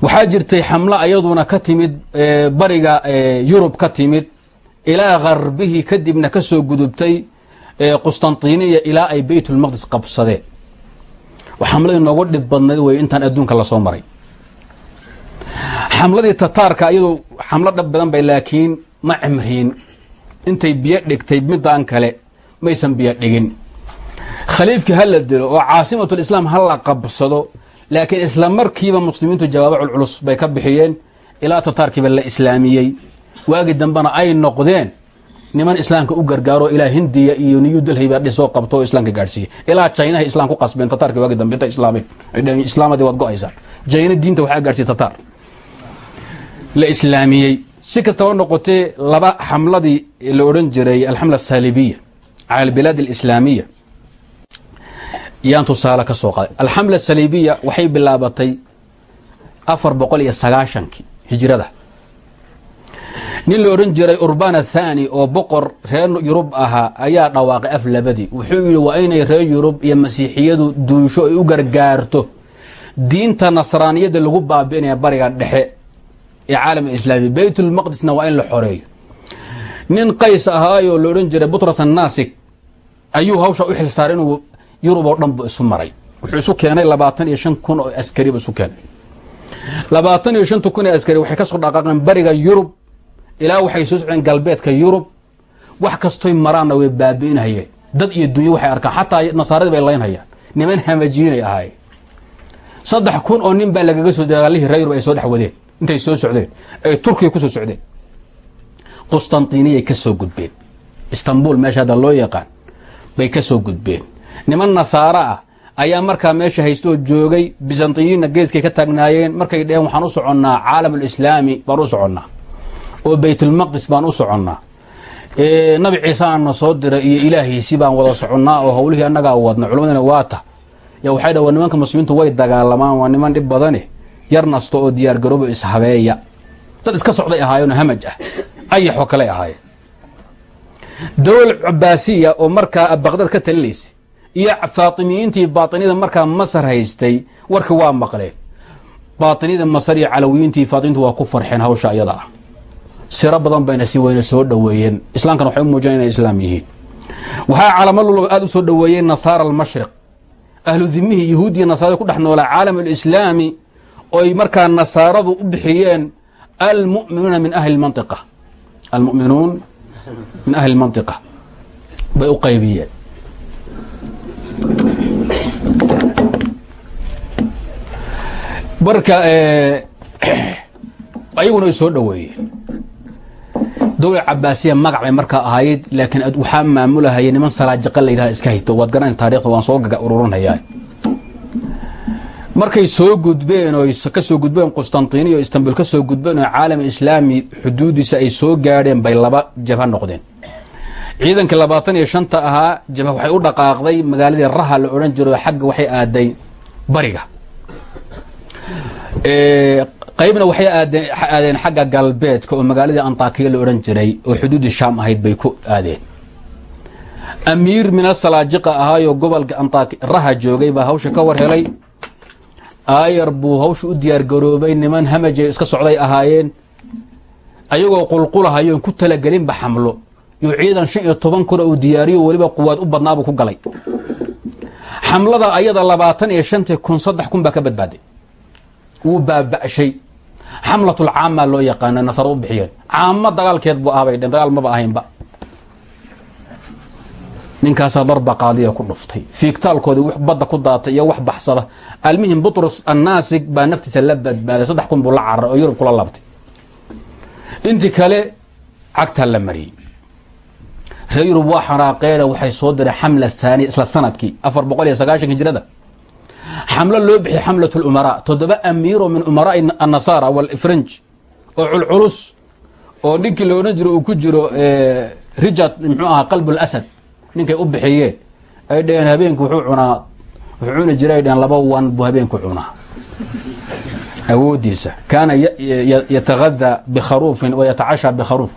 Waxaa jirtay xamlo ayaduna ka timid bariga yurub ka timid ilaa garbihii kadibna ka soo gudubtay qustantiniya ilaa ay baytulmaqdis qabsadeen. Xamladii noogu dhib badnayd wey intaan adduunka la soo maray. Xamladii tataarka iyadu xamlo dhab badan bay laakiin ma cimriin. Intay biyo dhigtay midaan kale maysan biyo dhigin. Khaliifkii ha la dilo oo caasimatlislaam ha la qabsado laakiin isla markiiba muslimiintu jawaabo culculus bay ka bixiyeen. Ilaa tataarkiiba la islaamiyey. Waagi dambena ay noqdeen niman islaamka u gargaaro ilaa hindiya iyo new delhi baa dhisoo qabto oo islaamka gaadhsiiyey. Ilaa jaynaha islaam ku qasbeen tataarki waagi dambe intay islaameen islaamadii waad go'aysaa. Jayna diinta waxaa gaadhsiiyey tataar la islaamiyey. Si kastaba noqotee laba xamladii la odhan jiray alxamla asalibiya cala albilaad alislaamiya yaan tusaale ka soo qaaday. Alxamla asalibiya waxay bilaabatay afar boqol iyo sagaashankii hijrada nin la odhan jiray urban athani oo boqor reer yurub ahaa ayaa dhawaaqay af labadii. Wuxuu yidhi waa inay reer yurub iyo masiixiyadu duusho ay u gargaarto diinta nasraaniyadda lagu baabi'inaya bariga dhexe ee caalam islaami baytulmaqdisna waa in la xoreeyo. Nin qays ahaayoo la odhan jiray butras annasig ayuu hawsha u xilsaaray inuu yurub oo dhan bu isu maray. Wuxuu isu keenay labaatan iyo shan kun oo askari bu isu keenay. Labaatan iyo shanta kun ee askari waxay ka soo dhaqaaqeen bariga yurub ilaa waxay soo socdeen galbeedka yurub. Wax kastoy maraanna way baabi'inhayeen dad iyo dunyo waxay arkaan. Xataa nasaaradii bay laynhayaan niman hamajiinay ahaayeen saddex kun oo nin baa lagaga soo dagaalihii reer yurub ay soo dhex wadeen. Intay soo socdeen. Ay turkiya ku soo socdeen. Qustantiniyay ka soo gudbeen. Istanbul meesha hadda loo yaqaan bay ka soo gudbeen. Niman nasaaro ah ayaa markaa meesha haystoo joogay. Byzantiyiinna geeskay ka taagnaayeen. Markay dheheen waxaan u soconnaa caalam baan u soconnaa oo baytulmaqdis baan u soconnaa. Nabi ciise aanna soo diray iyo ilaahiisi baan wada soconnaa oo howlihii annagaa wadna culammadina waata waxay dha waa nimanka muslimiintu way dagaalamaan waa niman dhib badane yar nasto oo diyaar garoobo ishabeeya dad iska socday ahaayeen oo hamaj ah. Ayaxoo kale ahaayeen. Dowla cabaasiya oo markaa baqdad ka talinaysay iyo faatimiyiintii baatiniyada markaa masar haystay warka waa maqleen. Baatiniyada masar iyo calawiyiintii faatimiintu waa ku farxeen hawsha iyada ah siro badan bayna si weyne soo dhoweeyeen. Islaamkana waxay u muujinay inay islaam yihiin. Waxaa calamadul aada u soo dhoweeyeen nasaara almashriq. Ahlu dimihii yahuudiya nasaarada ku dhex noolaa caalam alislaami oy markaa nasaaradu u bixiyeen almuminuuna min ahli mantiqa almu'minuun min ahli mantiqa bay u qaybiyeen. Marka ayaguna ay soo dhoweeyeen dowla cabaasiya magac bay markaa ahayd laakiin waxaa maamulahaya niman salaajiqa la yidhaha iska haysta waad garanaysa taarikhda waan soo gaga ururinhayaa markay soo gudbeen oo ka soo gudbeen qustantiniya oo istanbul ka soo gudbeen oo caalam islaami xuduudiisa ay soo gaadheen bay laba jabha noqdeen. Ciidankii labaatan iyo shanta ahaa jabha waxay u dhaqaaqday magaaladii raha la odhan jiro xagga waxay aaday bariga qaybna waxay aadeen xagga galbeedka oo magaaladii antakiya la odhan jiray oo xuduudii shaam ahayd bay ku aadeen. Amiir min asalaajiqa ahaayoo gobolka raha joogay baa hawsha ka war helay. Aayar buu hawsha u diyaargaroobay niman hamajay iska socday ahaayeen. Ayagoo qulqulahayoon ku talagelinba xamlo. Iyo ciidan shan iyo toban kun uu diyaariyo weliba quwaad u badnaabuu ku galay. Xamlada ayada labaatan iyo shantii kun saddex kun baa ka badbaaday. Wuu baaba'shay xamlatulcaama loo yaqaana nasaro u bixiyeen caamo dagaalkeed buu ahbay dheen dagaal maba ahaynba. Ninkaasaa darba qaadiya ku dhuftay. Fiigtaalkoodii w badda ku daatay iyo wax baxsada. Almihim butrus annaasig baa naftiisa la badbaaday saddex kun buu la cararay oo yurub kula laabtay intii kale cagtaa la mariyey. Reer yurub waa xanaaqeene waxay soo direen xamla thaaniya isla sannadkii. Afar boqol iyo sagaashanka jirada xamlo loo bixiyay xamlat lumaraa toddoba amiiro min umaraai annasaara walfrenj oo culculus. Oo ninkii la odhan jiro uu ku jiro rijard muxuu ahaa qalb lasad ninkay u bixiyeen. Ay dhaheen habeenku wuxuu cunaa. Wuxuu cuni jiray ay dhaheen laba wan buu habeenku cunaa. Awoodiisa kaana yatagadaa bikharuufin wa bikharuuf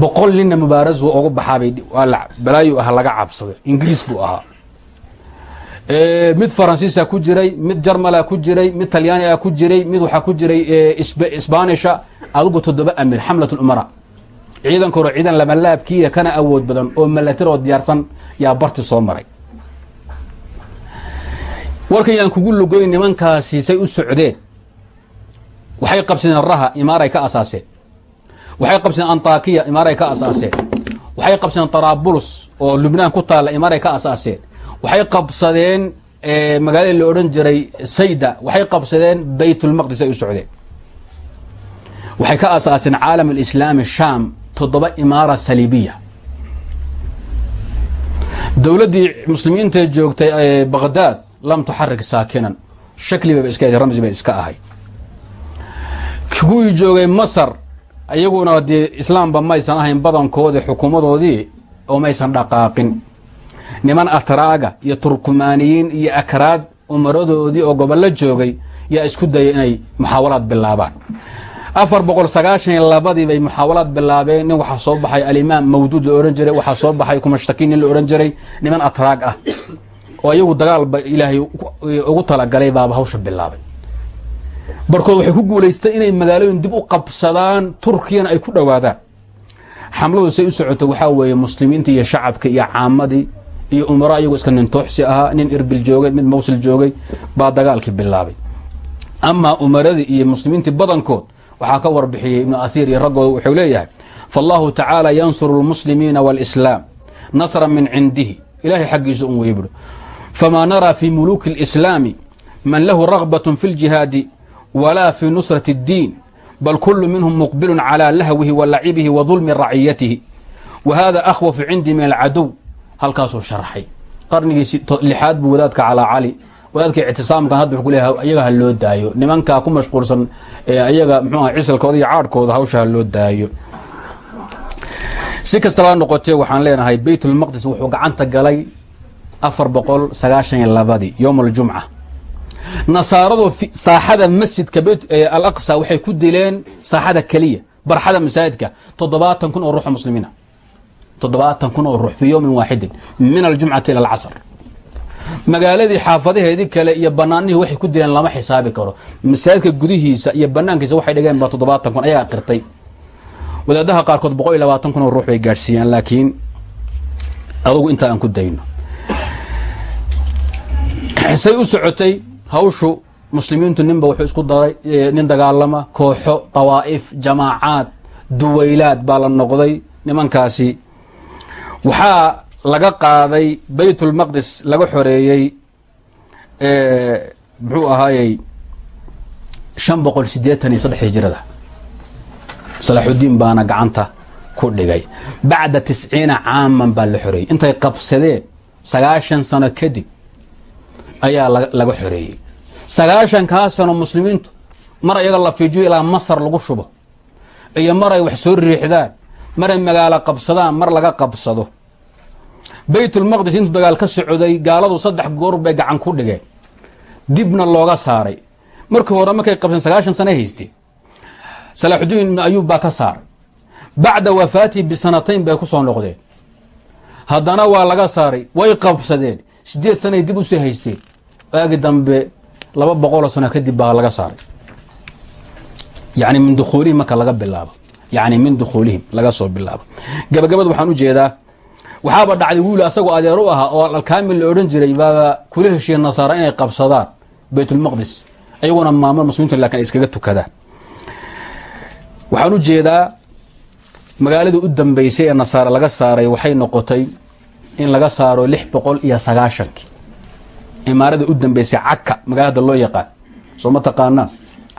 boqol ninna mubaaras ugu baxaabay. Balaayu ah laga cabsaday ingiriis buu ahaa mid faransiisa ku jiray mid jarmala ku jiray mid talyaani a ku jiray mid waxaa ku jiray sbanisha adigu toddoba amir xamlat lumara ciidan lamalaabkiiya kana awood badan oo malatiroo diyaarsan yaa barti soo maray. Warkan yaan kugu lugoyn nimankaasi say u socdeen. Waxay qabsadeen raha imaaray ka asaaseen waxay qabsadeen antakiya imaaray ka asaaseen waxay qabsadeen tarabulus oo lubnaan ku taalla imaaray ka asaaseen waxay qabsadeen magaalada la odhan jiray sayda. Waxay qabsadeen baytulmaqdis ay u socdeen. Waxay ka asaaseen caalam alislaami sham toddoba imaara saliibiya. Dowladdii muslimiinta joogtay baqdaad lam tuxarik saakinan. Shakliba iska ramsi bay iska ahay. Kuwii joogay masar iyaguna dee islaamba maysan ahayn badankoodii xukuumadoodii oo maysan dhaqaaqin niman atraaga iyo turkumaaniyiin iyo akraad umaradoodii oo gobollo joogay yaa isku dayay inay muxaawalaad bilaabaan. Afar boqol sagaashan labadii bay muxaawalaad bilaabeen. Nin waxaa soo baxay alimaam mawduud la odhan jiray waxaa soo baxay kumashtakiin nin la odhan jiray niman atraag ah. Oo iyagu dagaalba ilaahay ugu talagalay baaba hawsha bilaabay. Barkood waxay ku guulaystay inay magaalooyin dib u qabsadaan turkiyana ay ku dhowaadaan. Xamladu say u socotay waxaa weeye muslimiinta iyo shacabka iyo caamadii iyo umaro iyagoo iska nin tooxsi ahaa nin irbil joogay mid mawsil joogay baa dagaalkii bilaabay. Amaa umaradii iyo muslimiintii badankood waxaa ka warbixiyey ibnu ahiir iyo raggooda wuxuu leeyahay faallahu tacaala yansuru lmuslimiina walislaam nasran min cindihi. Ilahay xaggiisa un weyburo famaa naraa fii muluuki alislaami man lahu ragbatun fi ljihaadi walaa fii nusrati اddiin bal kullu minhum muqbilun calaa lahwihi wa lacibihi wa dulmi raciyatihi wa hada akhwafu cindii min alcadow halkaasuu sharxay. Qarnigiisi lixaad buu wadaadka calaa cali. Wadaadka ictisaamkan hadda wuxuu ku leeyahay ayaga ha loo daayo. Nimankaa ku mashquulsan ayaga muxuu aha cisalkooda iyo caadhkooda hawsha ha loo daayo. Si kastaba noqotee waxaan leenahay baytulmaqdis wuxuu gacanta galay afar boqol sagaashan iyo labadii yowm nasaaradu saaxada masjidka al aqsa waxay ku dileen saaxada keliya barxada masaajidka toddobaatan kun oo ruuxo muslimiina toddobaatan kun oo ruux fii yowmin waaxidin min aljumcati ila alcasr magaaladii xaafadaheedii kale iyo banaanihii waxay ku dileen lama xisaabi karo. Masaajidka gudihiisa iyo banaankiisa waxay dhigeen ba toddobaatan kun ayagaa qirtay. Wadaadaha qaarkood boqol iyo labaatan kun oo ruux bay gaadhsiiyeen laakiin adugu intaa aan ku dayno. Say u socotay hawshu muslimiintu ninba wuxuu isku daray nin dagaalama kooxo dawaa'if jamaacaad duwaylaad baa la noqday nimankaasi waxaa laga qaaday baytulmaqdis laga xoreeyey muxuu ahaayey shan boqol sideetan iyo saddex hijirada. Salaaxudiin baana gacanta ku dhigay. Bacda tisciina caaman baa la xoreeyey. Intay qabsadeen sagaashan sano kadib ayaa laga xoreeyey. Sagaashankaa sano muslimiintu mar iyaga la fiijiyo ilaa masar lagu shubo iyo mar ay wax soo riixdaan maray magaalo qabsadaan mar laga qabsado. Baytulmaqdis intuu dagaal ka socday gaaladu saddex goor bay gacan ku dhigeen. Dibna looga saaray. Markii hore markay qabseen sagaashan sane haysteen salaaxudiin ibnu ayuub baa ka saaray bacda wafaatihi bisanatayn bay ku soo noqdeen. Haddana waa laga saaray. Way qabsadeen. Sideed sanay dib u sii haysteen waagi dambe laba boqoloo sano kadib baa laga saaray. Yani min dukhuulihim marka laga bilaabo yani min dukhuulihim laga soo bilaabo. Gabagabada waxaan u jeedaa waxaaba dhacday wiil asagoo adeer u ahaa oo alkaamil la odhan jiray baaba kula heshiiye nasaara inay qabsadaan baytulmaqdis ayaguna maamul muslimiintu laakiin ay iskaga tukadaan. Waxaan u jeedaa magaaladii u dambeysay ee nasaare laga saaray waxay noqotay in laga saaro lix boqol iyo sagaashankii imaarada u dambeysay caka magaalada loo yaqaan soo ma taqaanaa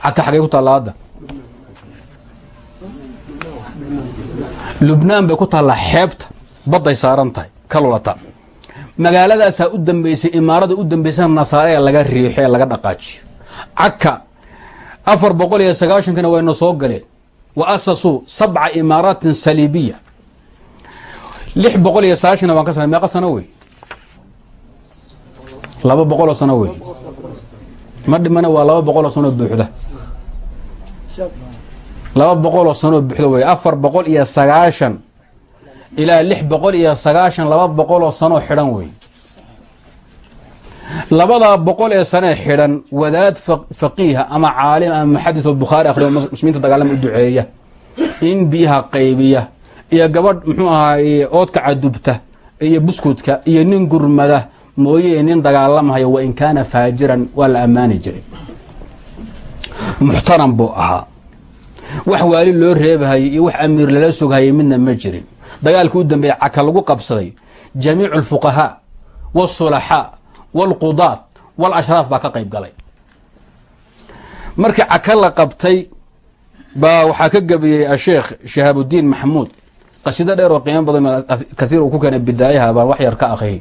caka xagay ku taalla hadda lubnaan bay ku taallaa xeebta badday saaran tahay ka lulata magaaladaasaa u dambeysay imaarada u dambeysana nasaare ee laga riixo ee laga dhaqaajiyo. Caka afar boqol iyo sagaashankina wayna soo galeen wa asasuu sabca imaaraatin saliibiya. Lix boqol iyo sagaashana waan ka sa meeqa sano wey? Laba boqoloo sano wey. Ma dhimana waa laba boqoloo sanoo buuxda laba boqoloo sanoo buuxda wey afar boqol iyo sagaashan ilaa lix boqol iyo sagaashan laba boqoloo sanoo xidhan wey labadaa boqol ee sanee xidhan wadaad faqiiha ama caalim ama muxadis oo bukhaari akhriyo muslimiinta dagaalama u duceeya in biyaha qaybiya iyo gabadh muxuu ahaay oodka cadubta iyo buskudka iyo nin gurmada mooye nin dagaalamahaya wa in kaana faajiran waa la ammaani jiray. Muxtaram buu ahaa wax waali loo reebahayay iyo wax amiir lala sughayay midna ma jirin. Dagaalkii u dambeeya caka lagu qabsaday jamiicu alfuqahaa waasulaxaa waalqudaat walashraaf baa ka qayb galay. Markii caka la qabtay baa waxaa ka gebiyey asheekh shahaabudiin maxamuud. Qasido dheer oo qiimo badan kaiir uu ku keenay bidaayaha baan wax yar ka akhriyay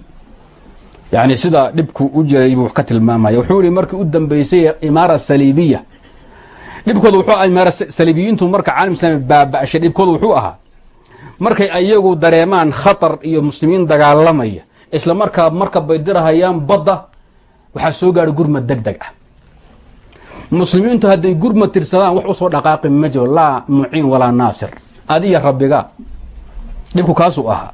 yani sida dhibku u jiray buu ka tilmaamaya. Wuxuu yihi markii u dambeysay imaara saliibiya dhibkooda wuxuu aha imaara saliibiyiintu marka caalam islami baaba-shay. Dhibkooda wuxuu ahaa markay ayagu dareemaan khatar iyo muslimiin dagaalamaya. Isla markaa marka bay dirahayaan badda waxaa soo gaadhay gurmad deg deg ah. Muslimiintu hadday gurmad tirsadaan wax u soo dhaqaaqi ma jiro. Laa muciin walaa naasir. Adiya rabbiga dhibku kaasuu ahaa.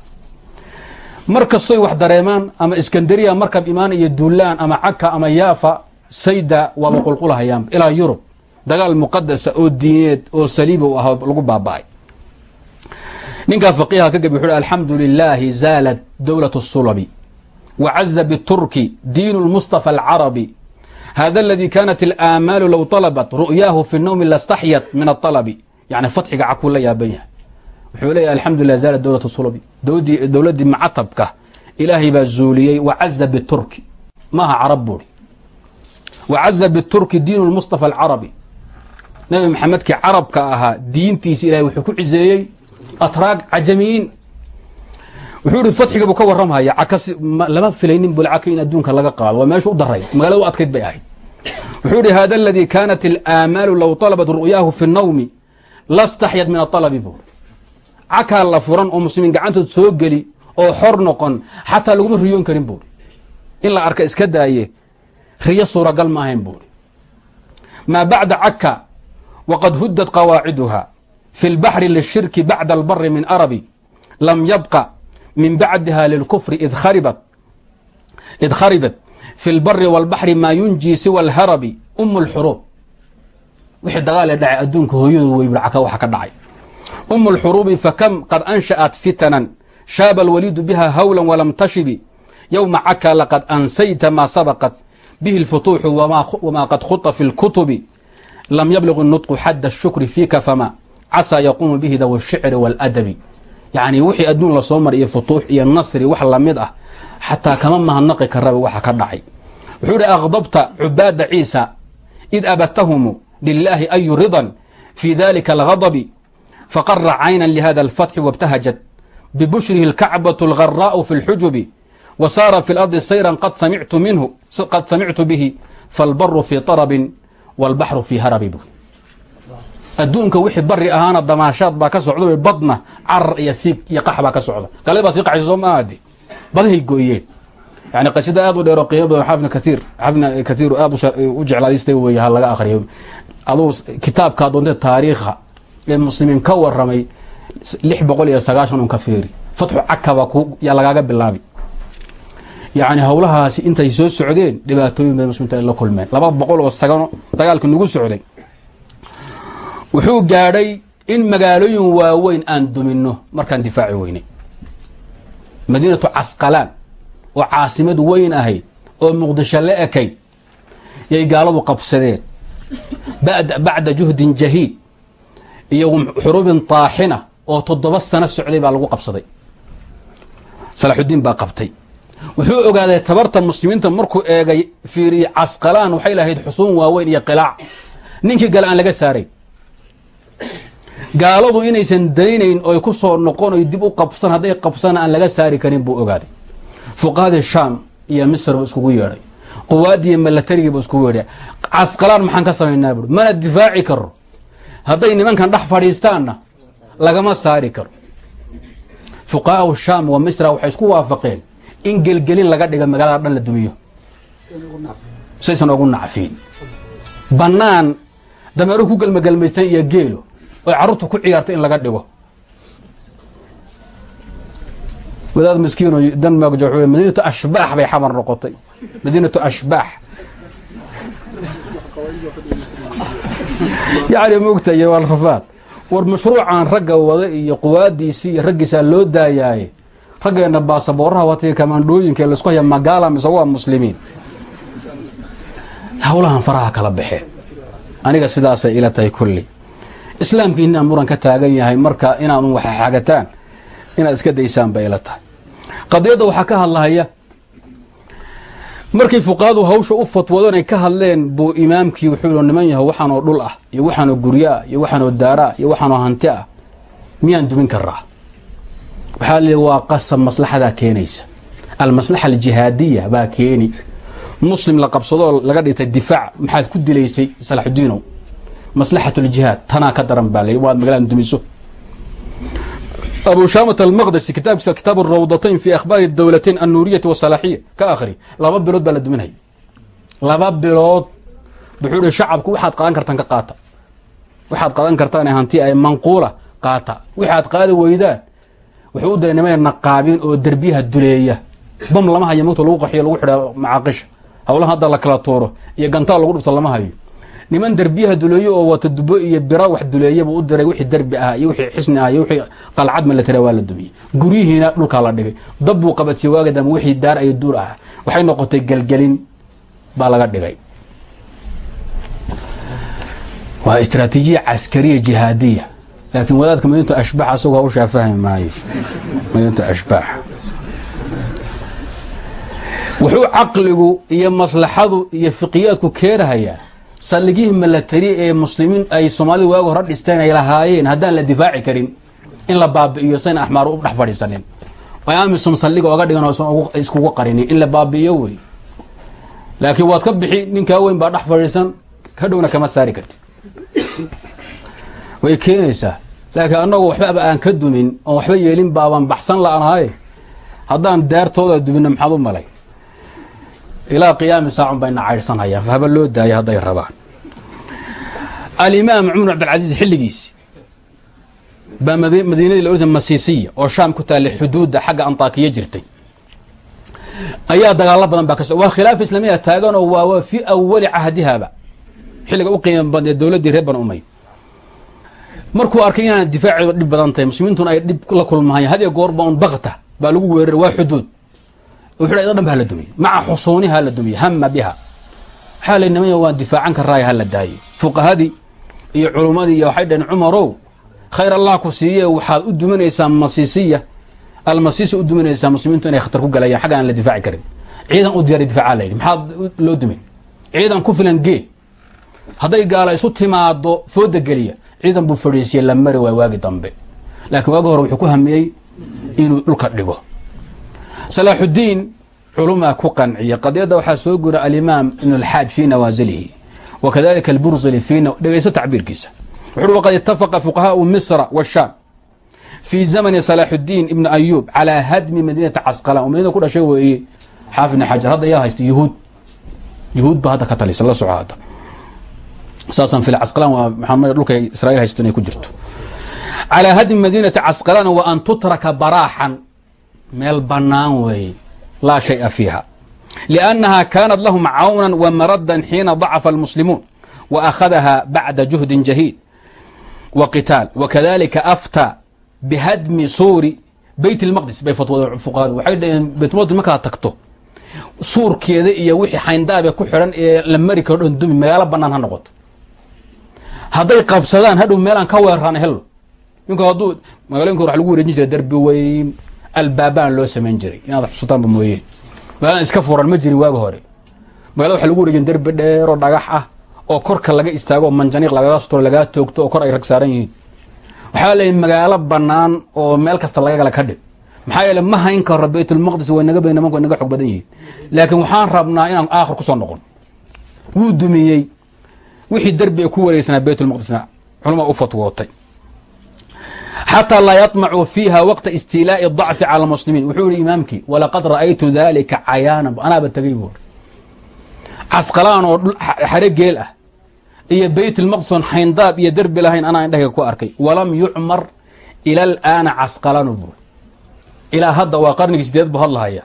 Mar kastoy wax dareemaan ama iskandariya markab imaan iyo duulaan ama caka ama yaafa sayda waaba qulqulahayaan ilaa yurub dagaal muqadasa oo diineed oo saliiba u ahaa lagu baaba'ay ninkaa faqiiha ka gabi wuxu uhi alxamdu lilaahi zaalat dowlat الsulabi wacaza biturki diin اlmustafa alcarabi hada aladii kanat اlaamaalu low طalabat ru'yaahu fi الnowmi lastaxyat min aطalabi yani fatxiga cakuu la yaaban yahay wuxuu leeyahy alxamdu lilah zaalat dowlat sulabi dowladdii macatabka ilaahay baa zuuliyey wacaza biturki maaha carab buuri wacaza biturki diin اlmustafa alcarabi nabi maxamedkii carabka ahaa diintiisi ilahay wuxuu ku ciseeyey atraag cajamiyiin. Wuxuu ihi fadxiga buu ka warramhaya cakasi lama filaynin bul caka in adduunka laga qaado. Waa meesha u daray magaalada u adkayd bay ahayd. Wuxuu ihi hada aladii kaanat alaamaalu low طalabat ru'yaahu fi اnawmi lastaxyad min aalabi buur cakaa la furan oo muslimiin gacantood soo geli oo xor noqon xataa laguma riyoon karin buuri in la arka iska daaye riyo suuragal ma buuri maa bacda caka waqad huddat qawaaciduha fi اlbaxri lishirki bacda albari min arabi lam yabqa min bacdiha lilkufri id kharibat id kharibat fi اlbari wاlbaxri maa yunjii siwa اlharabi um اlxuruub wixii dagaal ee dhacay adduunka hooyadu wey caka waxa ka dhacay um اlxuruubi fakam qad ansha'at fitanan shaaba alwaliidu biha hawla walam tashibi yowma caka laqad ansayta maa sabaqat bihi اlfutuuxu wmaa qad khuطa fi اlkutubi lam yablig nudqu xadda shukri fiika fama. Casaa yaquumu bihi daw shicri waladabi yani wixii adduun la soo maray iyo futuux iyo nasri wax la mid ah xataa kama mahadnaqi karaba waxa ka dhacay. Wuxuu ihi aqdabta cubaada ciisa id abatahumu lilaahi ayu ridan fii dalika alghadabi faqara caynan lihada alfatxi wabtahajat bibushrihi alkacbatu algharaau fi lxujubi wa saara fi lardi sayran qad samictu minhu qad samictu bihi falbaru fii arabin wاlbaxru fi harabi bu adduunka wixii bari ahaana damaashaad baa ka socda badna carar iyo fiig iyo qax baa ka socda. Gaalada baa sii qaxaysa soo maadi badahay gooyeen. Yani qasida aad u dheer oo qiimo badan xafna kaiir aad u jeclaadistay wey ha laga akhriyo. Aduu kitaabkaa doonte taariikha ee muslimiin ka waramay lix boqol iyo sagaashan un ka fiiri. Fatxu cakaba yaa lagaaga bilaabi yacni howlahaasi intay soo socdeen dhibaatooyin muslimiinta ay la kulmeen. Laba boqol oo sagano dagaalkii nagu socday. Wuxuu gaadhay in magaalooyin waaweyn aan dumino markaan difaaci weynay madiinatu casqalaan oo caasimad weyn ahayd oo muqdisho la ekayd yay gaaladu qabsadeen. Bacda juhdin jahiid iyo xurubin taaxina oo toddoba sano socday baa lagu qabsaday. Salaaxudiin baa qabtay wuxuu ogaaday tabarta muslimiinta markuu eegay fiiriye casqalaan waxay lahayd xusuun waaweyn iyo qilaac. Ninkii gale aan laga saarayn gaaladu inaysan daynayn oy ku soo noqon oy dib u qabsan hadday qabsana aan laga saari karin buu ogaaday. Fuqahadii shaam iyo misr buu iskugu yeedhay. Quwaadiiyo milatarigii buu iskugu yeedhay. Casqalaan maxaan ka samaynaa buui mana difaaci karo hadday nimankan dhex fadhiistaanna lagama saari karo. Fuqahaau shaam wa misra waxay isku waafaqeen in gelgelin laga dhiga magaalada dhan la dumiyo. Saysan ogu nacfiin bannaan dameeruhu ku gelmagelmaystan iyo geelo oy carruurta ku ciyaartay in laga dhigo. Wadaad miskiino denmark madiinatu ashbaax bay xamar noqotay. Madiinatu ashbaax. Yacni moogta iyo walrafaad war mashruucan ragga wada iyo quwaadiisii iyo raggiisaa loo daayaaye raggeena baasaboorraha watay kamaandhooyinka la isku haya magaala mise waa muslimiin. Howlahan faraha kala baxee aniga sidaasay ila tahay kulli. Islaamkiina muran ka taagan yahay marka inaanu wax xagataan inaad iska daysaan bay ila tahay. Qadiyadda waxaa ka hadlahaya markay fuqahadu hawsha u fatwado inay ka hadleen buu imaamkii wuxuu niman yahay waxaanoo dhul ah iyo waxaanoo guryo ah iyo waxaanoo daara iyo waxaanoo hanti ah miyaan dumin karaa waxaa la waa qasab maslaxadaa keenaysa. Almaslaxa aljihaadiya baa keeni. Muslim la qabsadoo laga dhigtay difaac maxaad ku dilaysay salaxudiinow maslaxat ljihaad tanaa ka daran baa la waad magalaan dumiso. Abu shaamat almaqdisi kitaabkiisa kitaab rawdatayn fi akhbaari dowlatayn annuuriyati wasalaaxiya ka akhri laba bilood baa la duminaya laba bilood wuxuu hi shacabku waxaad qaadan kartaan ka qaata. Waxaad qaadan kartaan hanti ay manquula qaata. Waxaad qaadi weydaan wuxuu u diray niman naqaabin oo derbiyaha duleeya. Bam lama hayo mogta lagu qarxiyo lagu xidha macaaqisha howlaha hadda la kala tuuro iyo gantaal lagu dhufto lama hayo. Niman derbiyaha duleeyo oo wata dubo iyo bira wax duleeyabuu u diray wixii derbi ah iyo wixii xisni ah iyo wixii qalcad milatari waa la dumiyey. Guryihiina dhulkaa la dhigay. Dab buu qabadsiyey waaga dambe wixii daar iyo duur ah waxay noqotay gelgelin baa laga dhigay. Waa istraatiijiya caskariya jihaadiya laakiin wadaadka madiintu ashbax asagoo hawshaa fahmi maayo madiintu ashbax wuxuu caqligu iyo maslaxadu iyo fiqiyaadku keenahayaa saldhigihii milatari ee muslimiin ay soomaalida waaga hore dhisteen ay lahaayeen haddaan la difaaci karin in la baabi'iyo sayna axmaar u dhex fadhiisanin ay amisom saldhiga oga dhigan iskugu qarinin in la baabi'iyo wey laakiin waad ka bixi ninkaa weyn baa dhex fadhiisan ka dhowna kama saari kartid way keenaysaa laakiin annagu waxbaba aan ka dumin oon waxba yeelin baabaan baxsan la'anahay. Haddaan daartooda duminno maxaad u malay? Ilaa qiyaami saacun bayna caydhsanhayaan haba loo daaya hadday rabaan. Alimaam cumar cabdilcasiis xilligiisi baa madiinadii la oda masiisiya oo shaam ku taallay xuduudda xagga antaakiya jirtay. Ayaa dagaalo badan baa ka so waa khilaafa islaamiya taagan oo waa fii awali cahdihaba xilliga u qiima badnee dowladdii reer banu umay markuu arkay inaan difaaceedu dhib badan tahay muslimiintuna ay dhib la kulmahayan had iyo goorba un bakta baa lagu weeraray waa xuduud. Wuxuu dha dhan ba hala dumiye maca xusuuniha hala dumiye hama biha. Waxaa la nimay waan difaacan karaay hala daaye. Fuqahadii iyo culummadii iyo waxay dhaheen cumarow khayr allah ku siiye waxaad u duminaysaa masiisiya. Almasiisi u duminaysaa muslimiintu inay khatar ku galayaan xagga aan la difaaci karin. Ciidan u diyaari difaaca la yidhi maxaad loo dumin? Ciidan ku filan gee? Hadday gaala isu timaado fooda geliya ciidan buu fadhiisiye la mari waay waagi dambe. Laakiin waagi hore wuxuu ku hamiyey inuu dhulka dhigo. Salaaxudiin culumaa ku qanciya. Qadiyadda waxaa soo gura alimaam ibn fii nawaasilihi wa alburzali fii dhegayso tacbiirkiisa. Wuxu waqad itafaqa fuqahaau misra washaam fii zamani salaaxudiin ibni ayuub calaa hadmi madiinati casqalaan oo madiina ku dhashay weeye xaafid ibn xajar hadda yaa haysta yuhuud. Yuhuud ba hadda ka talisa la soco hadda saasaan fil casqalaan waa maxaa dhulka israa'iil haysto inay ku jirto. Calaa hadmi madiinati casqalaan wa an tutraka baraaxan. Meel bannaan weeye laa shaya fiiha. Liannaha kaanat lahum cawnan wa maradan xiina dacafa almuslimuun. Wa akhadaha bacda juhdin jahiid. Wa qitaal. Wakadalika aftaa bihadmi suuri beyt اlmaqdis bay fatwooden fuqahadu. Waxay dhaheen baytulmaqdis markaad tagto suurkeeda iyo wixii xayndaabe ku xidhan ee la mari karo dhan dumi magaalo bannaan ha noqoto hadday qabsadaan hadhow meelaan ka weeraraan hello ninku hadduu magaloyinka wax lagu wareejin jiray derbi weyn albaabaan loo samayn jiray. Inaad xusutaanba mooyeen magaalada iska furan ma jirin waaga hore. Magalada waxa lagu wareejin derbi dheer oo dhagax ah oo korka laga istaago oo manjaniiq lagaga suturo lagaa toogto oo kor ay rag saaran yihiin. Waxaa leeyahy magaalo bannaan oo meel kasta laga gala ka dhig. Maxaa yeele ma hayn karo baytulmaqdis way naga nimanku way naga xog badan yihiin. Laakiin waxaan rabnaa inaan aakhir ku soo noqon. Wuu dumiyey wixii derbi ku wareegsanaa baytulmaqdisna culmaa u fatwootay. Xataa laa yaطmacu fiiha waqta istiilaa'i dacfi cala muslimiin wuxuu ihi imaamkii walaqad ra'aytu dalika cayaanan anaaba tegay buur casqalaan oo xare geel ah iyo baytulmaqdis oon xayndaab iyo derbi lahayn anaa indhahayga ku arkay. Walam yucmar ila alaana casqalaanu buur ilaa hadda waa qarnigii sideed buu hadlahaya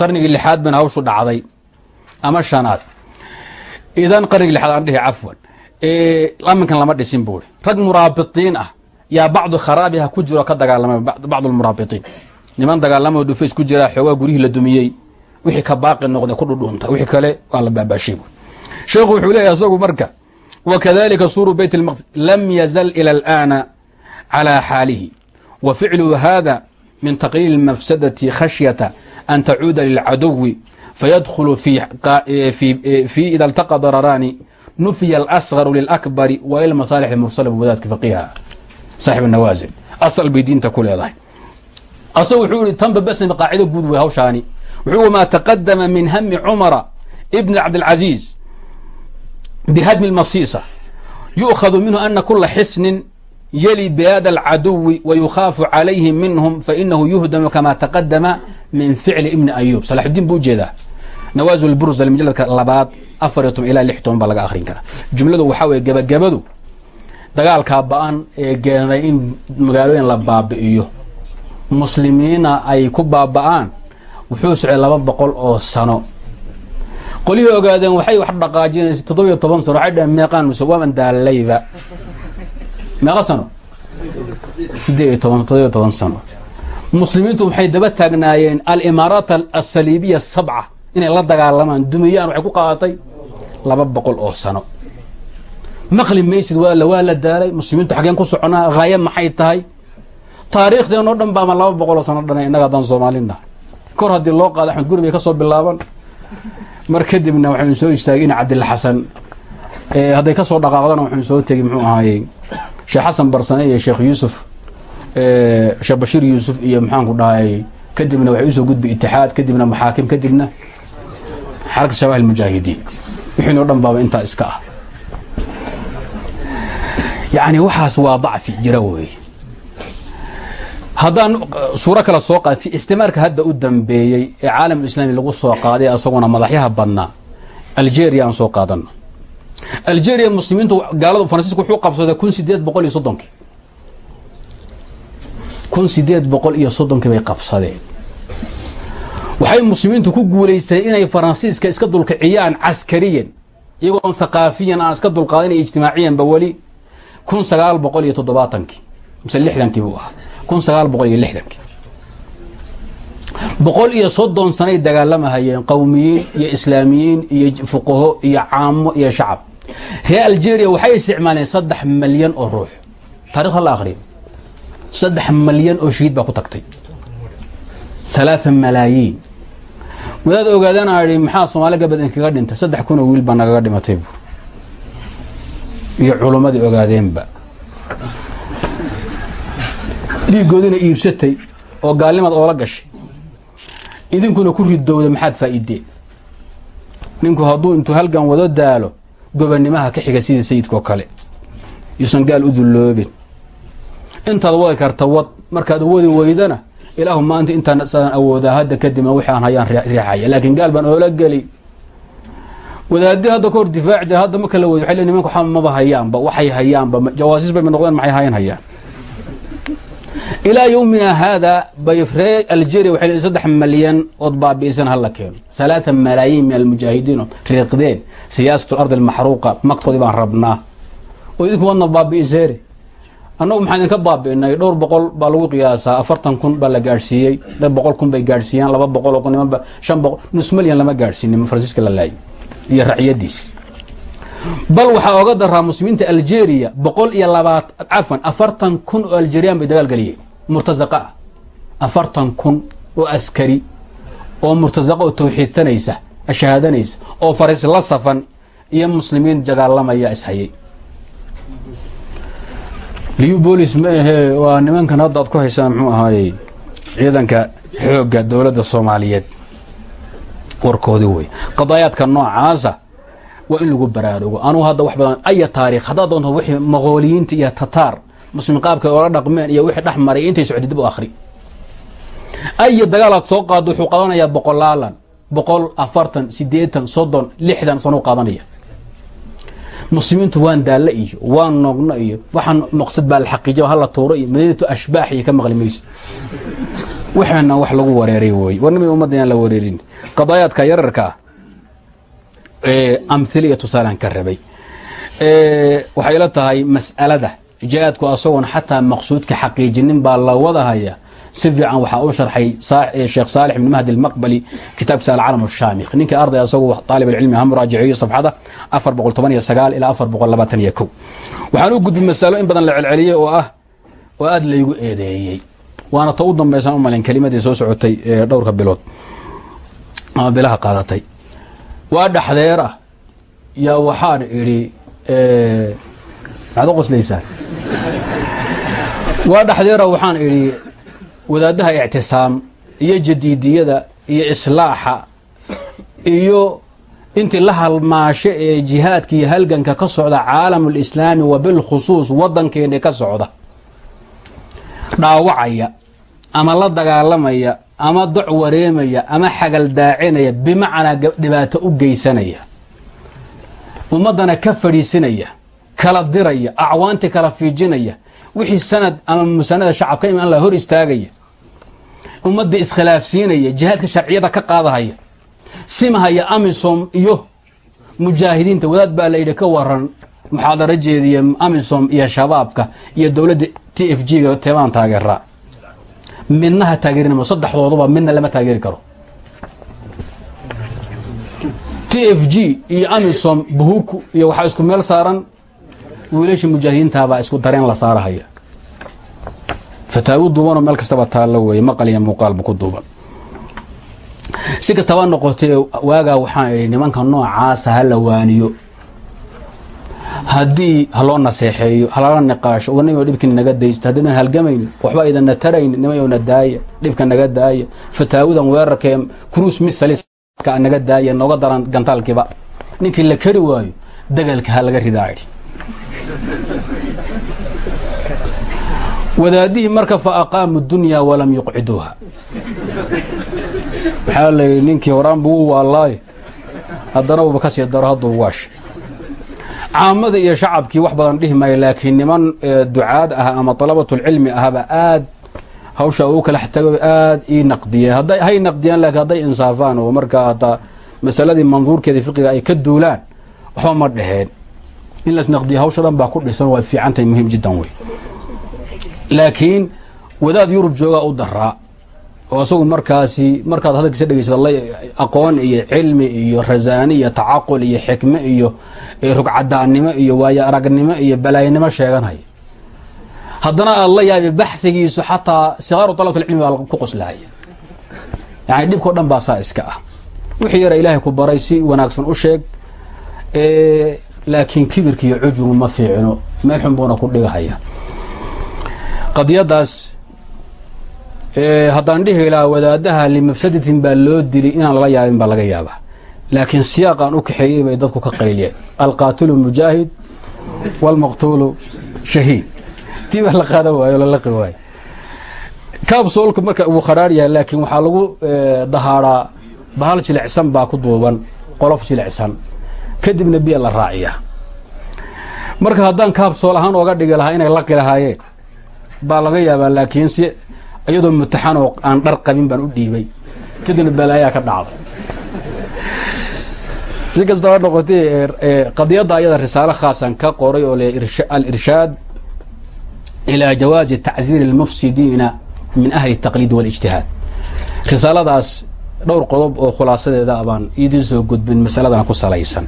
qarnigii lixaad bayna hawshu dhacday ama shanaad idan qarnigi lixaad aan dhihi cafwan aminkan lama dhisin buuri rag muraabitiin ah yaa bacdu kharaabiha ku jiroo ka dagaalamay bacdulmuraabitiin niman dagaalama dhufays ku jira xoogaa guryihii la dumiyey wixii ka baaqi noqday ku dhudhuunta wixii kale waa la baabaashay buuri sheekhu wuxuu leeyahy isagu marka wakadalika suuru beyt lmaqdis lam yazal ila alaana calaa xaalihi wa ficlu hada min taqliili mafsadati khashyata an tacuuda lilcaduwi fayadkhulu fi ida اltaqa dararaani nufiya اlasgaru lilakbari wa ilmasaalix اmursala wadaadka faqiha saaxib nawaasil asal bay diinta ku leedahay asagu wuxuu ihi tanba basna qaacido guud wey hawshaani wuxuu wamaa taqadama min hami cumara ibni cabdilcaziiz bihadmi اlmasiisa yu'khadu minhu ana kula xisnin yali bilaad alcaduwi wayukhaafu calayhi minhum fainahu yuhdamu kama taqadama min ficli ibni ayub salaxudiin buu ujeedaa nawaasil bursal majaladka labaad afar iyo toban ilaa lix toban baa laga akhrin karaa. Jumladu waxaa weye gebagabadu dagaalkaa ba'an ee geenay in magaalooyin la baabi'iyo. Muslimiina ay ku baaba'aan wuxuu socday laba boqol oo sano. Qolihii ogaadeen waxay wax dhaqaajinaysa toddobiyo toban sano waxay dhaheen meeqaan muse waaban daalayba meeqa sano? Siddeed iyo toban toddobiyo toban sano. Muslimiintu waxay daba taagnaayeen alimaaraat asaliibiya sabca inay la dagaalamaan dumiyaan waxay ku qaadatay laba boqol oo sano. Maqli maysid waa waa la daalay muslimiintu xaggeen ku soconaa haaye maxay tahay? Taariikhdeen oo dhan baama laba boqoloo sano dhanay innaga haddaan soomaalina kor haddii loo qaado axmed bay ka soo bilaaban. Mar kadibna waxaynu soo istaagay ina cabdilla xasan hadday ka soo dhaqaaqdana waxaynu soo tegi muxuu ahaayey sheekh xasan barsane iyo sheekh yuusuf sheekh bashiir yuusuf iyo maxaanku dhahay kadibna waxay u soo gudbay itixaad kadibna maxaakim kadibna xaraka shabaah almujaahidiin. Wixiinoo dhan baaba intaa iska ah. Yacni waxaas waa dacfi jira weeye. Haddaan suuro kale soo qaad istimaarka hadda u dambeeyey ee caalamulislaami lagu soo qaaday asaguna madaxyaha badnaa algeria aan soo qaadano algeria muslimiintu gaalada faransiiska wuxuu qabsaday kun sideed boqol iyo soddonkii kun sideed boqol iyo soddonkii bay qabsadeen waxay muslimiintu ku guulaysteen inay faransiiska iska dulkiciyaan caskariyan iyagoon thaqaafiyan aan iska dulqaadin ijtimaaciyanba weli kun sagaal boqol iyo toddobaatankii mise lixdankii buu ahaa kun sagaal boqol iyo lixdankii. Boqol iyo soddon sanay dagaalamahayeen qowmiyiin iyo islaamiyiin iyo fuqaho iyo caamo iyo shacab. Reer algeria waxay isticmaaleen saddex malyan oo ruux. Taarikh ha la akhriyo saddex malyan oo shahiid baa ku tagtay. Halaaa malaayiin wadaad ogaadana idhi maxaa soomaali gabad inkaga dhintay? Saddex kun oo wiil baa nagaga dhimatay bu iyo culummadii ogaadeenba. Dhiigoodina iibsatay oo gaalnimaad oola gashay. Idinkuna ku ridowda maxaad faa'iideen ninku hadduu intuu halgan wado daalo gobanimaha ka xiga sidii sayidkaoo kale. Yuusan gaal u dulloobin intaad wadi karta wad markaad wadi weydana ilaahu maanta intaan sadaan awoodaa hadda kadibna wixi aan hayaan riixaya. Laakiin gaal baan oola geli. Wadaadi hadda kahor difaaci jira hadda marka la weydo waxay le nimanka waxa maba hayaanba waxay hayaanba jawaasiis bay noqdeen maxay hayan hayaan? Ilaa yowmina haada bay ree algeria waxay leeyihiin saddex malyan ood baabi'isan hala keeno halaatan malaayiin min almujaahidiin oo riiqdeen. Siyaasatu ardi almaxruuqa magtoodii baan rabnaa. Oo idinku wadna baabi'iseene annagu maxaan idinka baabi'inay dhowr boqol baa lagu qiyaasaa. Afartan kun baa la gaadhsiiyey boqol kun bay gaadhsiiyaan laba boqol oo nimanba shan boqol nus malyan lama gaadhsiinin faransiiska la iyo raciyadiisi bal waxaa oga daraa muslimiinta algeria boqol iyo labaat cafan afartan kun oo algeriyaan bay dagaal geliyeen. Murtazaqa. Ah afartan kun oo askari oo murtazaqa oo tawxiidtanaysa ashahaadanaysa oo fariis la safan iyo muslimiin dagaalamaya ishayay liubolis ma ahee waa nimankan hadda ad ku haysaan muxuu ahaayey ciidanka xoogga dowladda soomaaliyeed. Warkoodii wey qadaayaadka noocaasa waa in lagu baraarugo. Anugu hadda wax badan aya taarikh haddaad doonto wixii maqooliyiinta iyo tataar muslim qaabka oola dhaqmeen iyo wixii dhex maray intay socday dib u akhri. Aya dagaalaad soo qaado wuxuu qaadanayaa boqolaalan boqol afartan siddeetan soddon lixdan sanuu qaadanaya muslimiintu waan daalle iyo waan noogno iyo waxaan maqsad baa la xaqiijiya hala tuuro iyo madiinatu ashbaax iyo ka maqli mayso. Waxaana wax lagu wareeray wey warnimi ummadda yaan la wareerin. Qadaayaadka yararka ah amhile iyo tusaalaan ka rabay. Waxay la tahay mas'alada. Jihaadku asagoon xataa maqsuudka xaqiijinin baa la wadahaya si fiican waxaa sharxay sheekh saalix ibn mahdi almaqbali kitaabkiisa alcalam shaamikh ninkii arday asagu aalib alcilmi ha muraajiceeyo safxada afar boqol toban iyo sagaal ilaa waxaan u gudbay masalo in badan la celceliyey oo ah oo aada laygu eedeeyey. Waana ta u dambaysaan u kelimadii soo socotay dhowrka bilood. Ama bilaha qaadatay. Waa dhaxdeer yaa waxaan idhi maxaad u qoslaysaan waa dhaxdeera waxaan idhi wadaadaha ictisaam iyo jadiidiyada iyo islaaxa iyo intii la halmaasho ee jihaadka iyo halganka ka socda caalamulislaami wa bilkhusuus waddankeena ka socda. Dhaawacaya ama la dagaalamaya ama doc wareemaya ama xagal daacinaya bimacnaa dhibaato u geysanaya. Ummaddana ka fadhiisinaya kala diraya acwaanti kala fiijinaya wixii sanad ama musanada shacabka imaan la hor istaagaya ummadda iskhilaafsiinaya jihaadka sharciyada ka qaadahaya simahaya amisom iyo mujaahidiinta. Wadaad baa la yidhi ka waran muxaadaro jeediya amisom iyo shabaabka iyo dowladda t f g ga teebaan taageeraa midna ha taageerinamo saddexdooduba midna lama taageeri karo. T f g iyo amisom buhuku iyo waxaa isku meel saaran wiilasha mujaahidiintaabaa isku dareen la saarahaya fataawo duubanoo meel kastaba taallo weeye maqal iyo muuqaalba ku duuban si kastaba noqotee waagaa waxaan idhi nimanka noocaasa ha la waaniyo. Haddii haloo naseexeeyo halala niqaasho warnimo dhibkii naga daysta haddaydan halgamayn waxba idana tarayn nimayowna daaya dhibka naga daaya. Fataawadan weerarkee cruis misaliska naga daaya nooga daran gantaalkiiba. Ninkii la kari waayo dagalka ha laga ridaa idhi wadaadihii marka fa aqaamu dunyaa walam yuqciduuha. Waxaa layidhi ninkii horaanba wuu waalaayo haddana uuba ka sii daro hadduu waash caamada iyo shacabkii wax badan dhihi maayo laakiin niman ducaad ah ama dalabatulcilmi ahba aad hawsha uu kala tago aad ii naqdiyeen. Hadday hay naqdiyaan laakiin hadday insaafaan oo markaa hataa masaladii manduurkeeda fiqiga ay ka duulaan waxba ma dheheen in las naqdiya hawsha dhan baa ku dhisan waa fiicantahay muhiim jiddan wey laakiin wadaad yurub joogaa u daraa oo asagu markaasi markaad hadalkiisa dhegeysa aqoon iyo cilmi iyo rasaani iyo tacaqul iyo xikme iyo rugcadaannimo iyo waayo aragnimo iyo balaayanimo sheeganaya haddana aad la yaabi baxigiisu xataa sikaaru dalabtulcilmi baa ku qoslahaya yani dhibkao dhan baa saa iska ah. Wixii yara ilaahay ku baray si wanaagsan u sheeg laakiin kibirka iyo cujbigu ma fiicno meel xun buuna ku dhigahaya qadiyadaas haddaan dhihi lahaa wadaadaha limafsadatin baa loo dilay inaan lala yaabin baa laga yaabaa. Laakiin siyaaqaan u kaxeeyey bay dadku ka qayliyeen. Alqaatilu mujaahid wاlmaqtuulu shahiid. Baa la qaadan waayo lalaqi waayo. Kabsoolka marka uu khadhaar yahay laakiin waxaa lagu dahaaraa bahal jilicsan baa ku duuban qolof jilicsan. Kadibna biya la raaciyaa. Marka haddaan kaabsool ahaan ooga dhigi lahaa inay laqi lahaayeen baa laga yaabaa laakiin si iyadoo mutaxan oo aan dhar qabin baan u dhiibay. Kadibna balaayaa ka dhacda si kastaba noqotay qadiyadda ayada risaalo khaasan ka qoray oo le alirshaad ilaa jawaazi tacziiri almufsidiina min ahli taqliid walijtihaad risaaladaas dhowr qodob oo khulaasadeeda abaan idin soo gudbin masaladan ku salaysan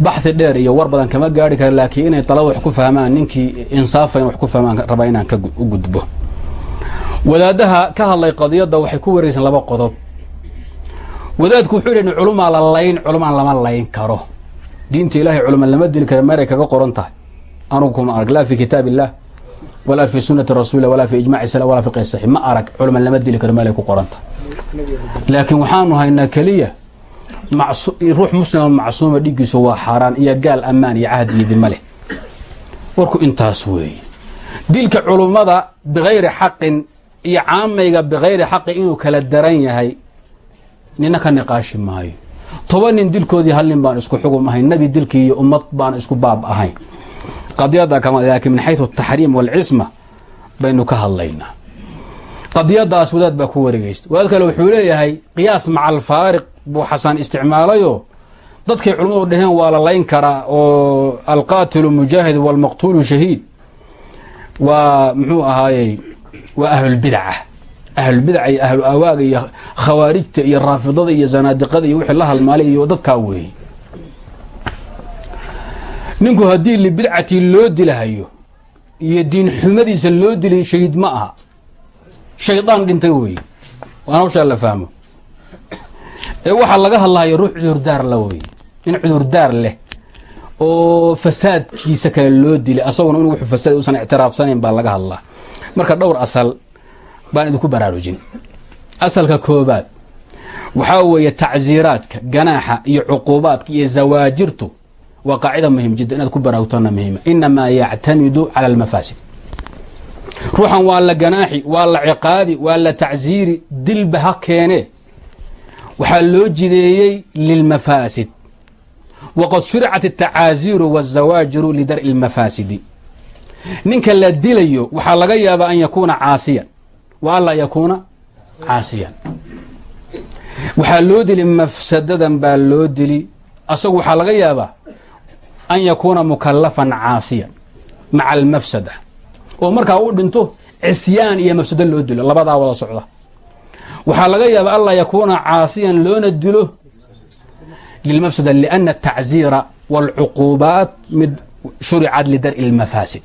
baxi dheer iyo war badan kama gaari kara laakiin inay dalada wax ku fahmaan ninkii insaafayn wax ku fahmaan rabaa inaan u gudbo. Wadaadaha ka hadlay qadiyadda waxay ku wareegsan laba qodob. Wadaadku wuxuu yidhi culumaa la layn culumaan lama layn karo. Diinta ilahay culuma lama dili kara meeray kaga qoran tahay. Anugu kuma arag laa fi kitaab illah walaa fi sunati rasuuli walaa fi ijmaci sala walaa fi qeys saxi ma arag culuma lama dili karo meelay ku qoran tahay. Laakiin waxaanu haynaa keliya ruux muslimo macsuuma dhiiggiisu waa xaaraan iyo gaal ammaan iyo cahdiyidima leh. Warku intaas weeye. Dilka culummada bikayri xaqin iyo caamayga bikayri xaqi inuu kala daran yahay nina ka niqaashi maayo. Toba nin dilkoodii hal nin baan isku xugum ahayn nebi dilkii iyo ummad baan isku baab ahayn. Qadiyada kama laakiin min xaysu taxriim walcisma baynu ka hadlaynaa. Qadiyadaas wadaad baa ku wareegaysta wadaad kale wuxuu leeyahay qiyaas maca alfaariq buu xasan isticmaalayo. Dadkay culimmadu dhaheen waa la layn karaa oo alqaatilu mujaahid wاlmaqtuulu shahiid. Waa muxuu ahaayey waa ahlulbidaca ahlulbidaca iyo ahlu awaaga iyo khawaarijta iyo raafidada iyo zanaadiqada iyo wixii la halmaalay iyo dadkaa weeye. Ninku haddii libidcati loo dilahayo iyo diin xumadiisa loo dilay shahiid ma aha. Shaydaan dhintay weeye. Waan hawshaa la fahmo ee waxaa laga hadlahayo ruux cudurdaar la weeye in cudurdaar leh oo fasaadkiisa kale loo dilay asaguna in wuxuu fasaad usan ictiraafsanayn baa laga hadlaa. Marka dhowr asal baan idinku baraarujin. Asalka koobaad waxaa weeye tacsiiraadka ganaaxa iyo cuquubaadka iyo zawaajirtu waa qaacida muhiim jidda inaad ku baraarugtana muhiima. Inamaa yactamidu cala almafaasid ruuxan waa la ganaaxi waa la ciqaabi waa la tacsiiri dilba ha keene waxaa loo jideeyey lilmafaasid. waqad shuricat atacaasiiru waazawaajiru lidar'i اlmafaasidi ninka la dilayo waxaa laga yaabaa an yakuuna caasiyan. Wa anlaa yakuuna caasiyan. Waxaa loo dili mafsadadan baa loo dili. Asagu waxaa laga yaabaa an yakuuna mukalafan caasiyan maca almafsada. Oo markaa u dhinto cisyaan iyo mafsado loo dilo labadaa wada socda waxaa laga yaabaa anlaa yakuuna caasiyan loona dilo lilmafsada liana atacziira wاlcuquubaat mid shuricad lidar' اlmafaasid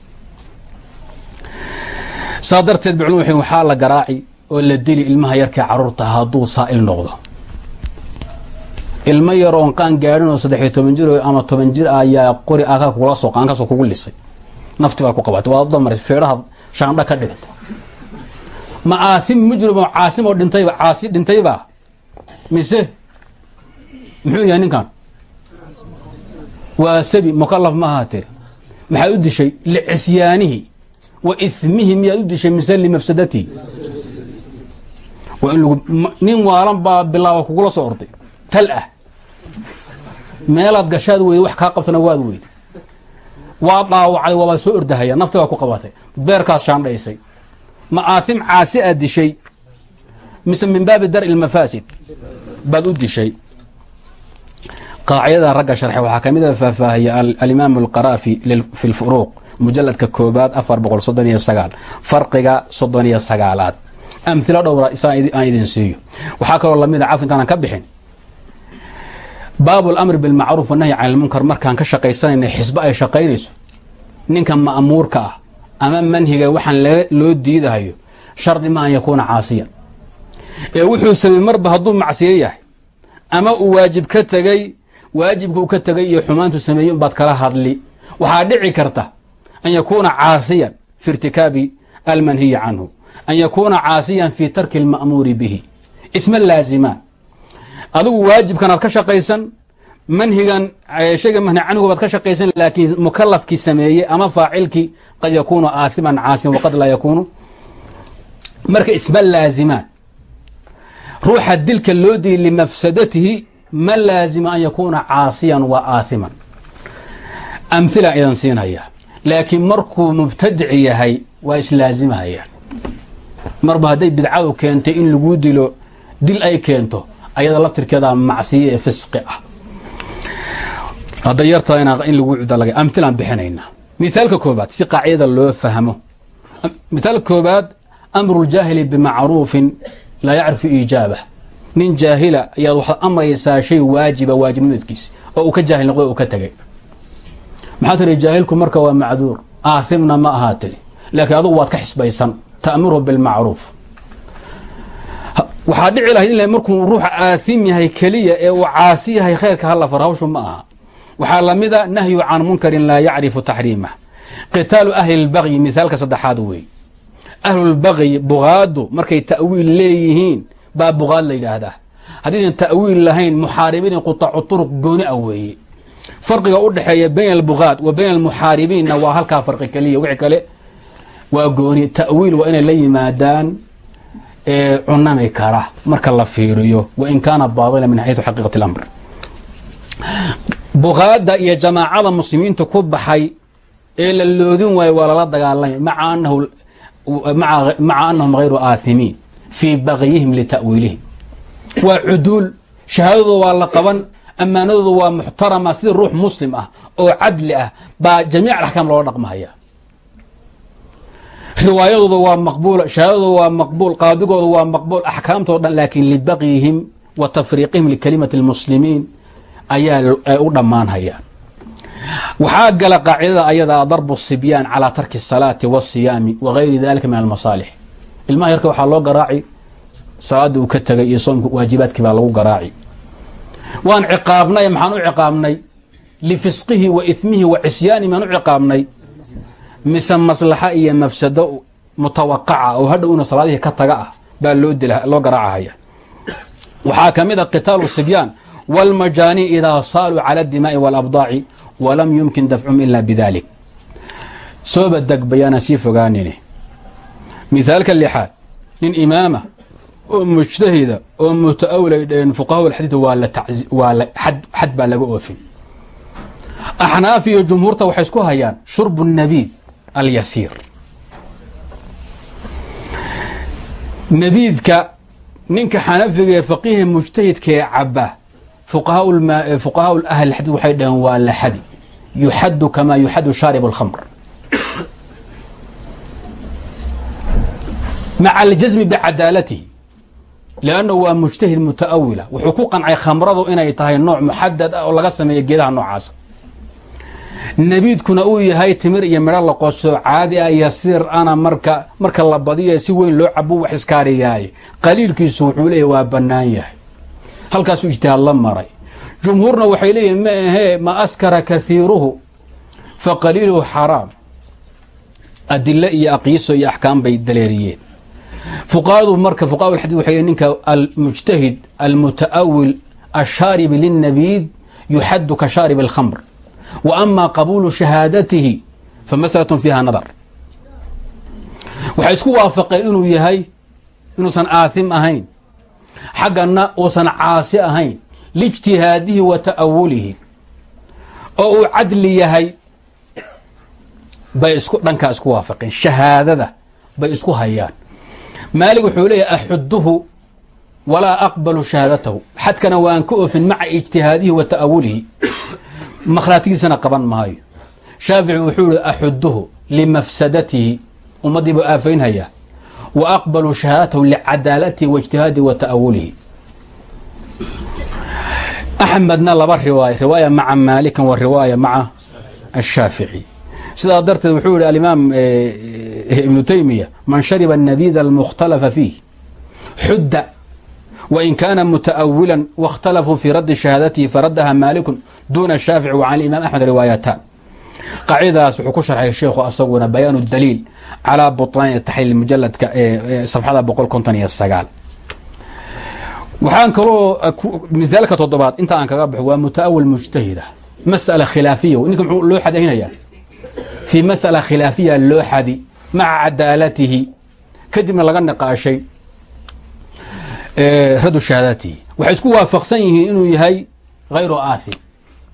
saa darteed biclum waxaa la garaaci oo la dili ilmaha yarkee carruurta hadduu saa'il noqdo. Ilmo yar oon qaan gaadhin oo saddexiyo toban jir ama toban jir ayaa qori aka kugula soo qaankaasoo kugu lisay. Nafti baa ku qabatay. Waad damar feedhaha shaandha ka dhigata ma aathim mujrim oo caasim oo dhintayba caasi dhintayba mise muxuu yahay ninkan? Waa sabi mukalaf ma ahaa tiri maxaad u dishay licisyaanihi wa imihi miyaad u dishay mise limafsadatihi waa in lagu nin waalan baa bilaaba kugula soo orday tal ah. Meelaad gashaad weyday wax kaa qabtana waad weyday waa dhaawacday waabaad soo ordahaya nafti baa ku qabatay beerkaad shaandhaysay ma aathim caasi aad dishay mise min baabi dar'i lmafaasid baad u dishay? Qaacidadan ragga sharxe waxaa ka mid a faahfaahiya alimaam alqaraafi fi lfuruuq mujaladka koobaad afar boqol soddon iyo sagaal. Farqiga soddon iyo sagaalaad. Amhilo dhowra aan idin siiyo. Waxaa kaloo la mid a caf intaanan ka bixin. Baabu lamri bilmacruuf wanahyi can ilmunkar markaan ah ama manhiga waxaan loo diidahayo shardi ma an yakuuna caasiyan ee wuxuu samey marba hadduu macsiyo yahay ama uu waajib ka tegey waajibka uu ka tegay iyo xumaantu sameeyey unbaad kala hadli. Waxaa dhici karta an yakuuna caasiyan fi irtikaabi almanhiyi canhu an yakuuna caasiyan fi tarki alma'muuri bihi. Isma laazimaan adigu waajibkanaad ka shaqaysan manhigan shayga manhi canhu baad ka shaqaysan laakiin mukalafkii sameeyey ama faacilkii qad yakuunu aathiman caasiyan waqad laa yakuunu. Marka isma laazimaan. Ruuxa dilka loo diyay limafsadatihi ma laazima an yakuuna caasiyan wa aathiman. Amhilaan idan siinaya laakiin markuu mubtadic yahay waa islaazimahaya marba hadday bidcadu keentay in lagu dilo dil ay keento ayada laftirkeeda macsiye ee fisqi ah hadday yartaa in lagu cudalagay amhilaan bixinaynaa mithaalka koobaad si qaacidada loo fahmo. Mithaalka koobaad amru ljaahili bimacruufin laa yacrifu iijaabah. Nin jaahila ayaad waxaad amraysaa shay waajiba waajibnimadkiisi oo uu ka jaahil noqdo uu ka tegay maxaa tiri jaahilku marka waa macduur. Aathimna ma ahaa tiri. Laakiin adugu waad ka xisbaysan. Ta'murhu bilmacruuf. Waxaa dhici lahayd in markuu ruuxa aathim yahay keliya ee uu caasi yahay khayrka hala far hawshu ma aha waxaa lamida nahyu can munkarin laa yacrifu taxriimah. Qitaalu ahli lbagyi mithaalka saddexaad wey ahlulbagyi bugaadu markay ta'wiil leeyihiin baa bugaad la yidhaahdaa. Haddaysan ta'wiil lahayn muxaaribiin qutaacu turuq gooni a weeye. Farqiga u dhexeeya bayn albugaad wa bayn almuxaaribiinna waa halkaa farqi keliya. Wixii kale waa gooni. Ta'wiil waa inay la yimaadaan cunami kara marka la fiiriyo. Wain kaana baatila min xayثu xaqiiqat اlamr bugaada iyo jamaacada muslimiinta ku baxay ee la loodin waayo waa lala dagaalamay maca anahum hayru aathimiin fii bagyihim lita'wiilihim waa cuduul shahaadadooda waa la qaban ammaanadooda waa muxtarama sidii ruux muslim ah oo cadli ah baa jamiic axkaam loola dhaqmahaya riwaayadooda waa maqbuula shahaadadooda waa maqbuul qaadigooda waa maqbuul axkaamtoo dhan laakiin libagyihim wa likalimati اlmuslimiin ayaa u dhammaanhayaan waxaa gala qaacidada ayadaa darbu sibyaan calaa tarki salaati wasiyaami wagayri dalika min almasaalix. Ilmaha yarka waxaa loo garaaci salaada uu ka tegay iyo soomka waajibaadkii baa lagu garaaci waan ciqaabnay maxaan u ciqaabnay? Lifisqihi wa imihi wa cisyaani maan u ciqaabnay. Mise maslaxa iyo mafsado mutawaqaca oo hadhowna salaadihii ka taga ah baa loo diloo garaacahaya. Waxaa ka mid a qitaalu sibyaan wاlmajaani idaa saaluu cala اdimaa'i wاlabdaaci walam yumkin dafcum ila bidalik sooba deg bayaana sii fogaanine mithaalka lixaad nin imaama oo mujtahida oo mutaawilay dhaheen fuqaha xadiid waa xad baa laga oofin axnaaf iyo jumhuurta waxay isku hayaan shurbu nabiid alyasiir nabiidka ninka xanafiga ee faqiiha mujtahidkaee caba fuqahaa ahli xadiid waxay dhaheen waa la yuxadu kamaa yuxadu shaarib اlkhamr maca aljasmi bicadaalatihi lannahu waa mujtahid mutaawila wuxuu ku qancay khamradu inay tahay nooc muxadad ah oo laga sameeya geedaha noocaasa nabiidkuna uu yahay timir iyo midho la qoso caadi ah yasiir ana marka marka la badiya si weyn loo cabo wax iskaariyaay qaliilkiisu wuxuu leeyahy waa bannaan yahay halkaasuu ijtihaad la maray. Jumhuurna waxay leeyihiin ma ahee ma askara kaiiruhu fa qaliiluhu xaraam. Adile iyo aqiiso iyo axkaam bay daleeriyeen. Fuqahadu marka fuqaha alxadid waxay ninka almujtahid almutaawil ashaarib lilnabiid yuxadu ka shaarib alkhamr. Wa ama qabuulu shahaadatihi fa maslatun fiiha nadar. Waxay isku waafaqeen inuu yahay inuusan aathim ahayn xaggana uusan caasi ahayn liijtihaadihi wa ta'awulihi oo uu cadli yahay bay isku dhankaa isku waafaqeen. Shahaadada bay isku hayaan. Maalig wuxuu leeyahy axuduhu walaa aqbalu shahaadatahu. Xadkana waan ka oofin maca ijtihaadihi wa ta'awulihi. Makhraatigiisana qaban maayo. Shaafici wuxuu ihi axuduhu limafsadatihi ummaddii buu aafaynhayaa wa aqbaluu shahaadatahu licadaalatihi wa ijtihaadihi wa ta'awulihi axmedna laba riwaaya riwaaya maca maalikin wa riwaaya maca ashaafici sidaa darteed wuxuu yihi alimaam ibnu taymiya man shariba annabiida almukhtalafa fiih xudda wain kaana muta'awila waاkhtalafuu fii raddi shahaadatihi faradaha maalikun duuna shaafici wa can imaam axmed riwaayataan qaacidadaas wuxuu ku sharxay sheikhu asaguna bayaanu daliil calaa buطlaani taxliil mujaladka safxada boqol konton iyo sagaal waxaan kaloo mithaalka toddobaad inta aan kaga baxo waa mutaawil mujtahida mas'ala khilaafiya ninka muxuu loo xadaynayaa fii mas'ala khilaafiya loo xadi maca cadaalatihi kadibna laga niqaashay radu shahaadaatihi waxay isku waafaqsan yihiin inuu yahay hayru aathim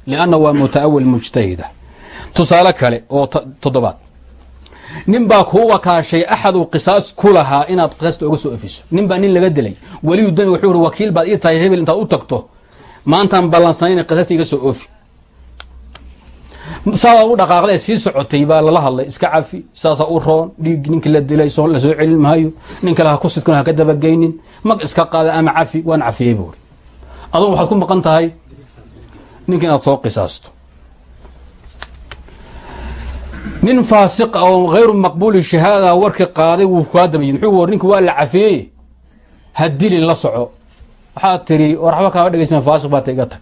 lianna waa mutaawil mujtahida tusaale kale oo toddobaad nin baa kuu wakaashay axaduu qisaas ku lahaa inaad qisaasta oga soo efiso. Nin baa nin laga dilay. Weliyu dami wuxuu ihi wakiil baad ii tahay hebel intaad u tagto. Maantaan ballansanayn qisaasta iga soo oofi. Saadaa u dhaqaaqdee sii socotay baa lala hadlay. Iska cafi saasaa u roon. Dhiig ninkii la dilay la soo celin maayo. Nin kale ha ku sidkun ha ka dabageynin mag iska qaada ama cafi waan cafiyey buuri adugu waxaad ku maqan tahay ninka inaad soo qisaasto nin faasiq oo hayru maqbuuli shahaada warkii qaaday wuu kaa dabayid muxuu war ninka waa la cafiyey. Ha dilin la soco waxaad tiri war waxba kaama dhegeysan faasiq baata iga tag.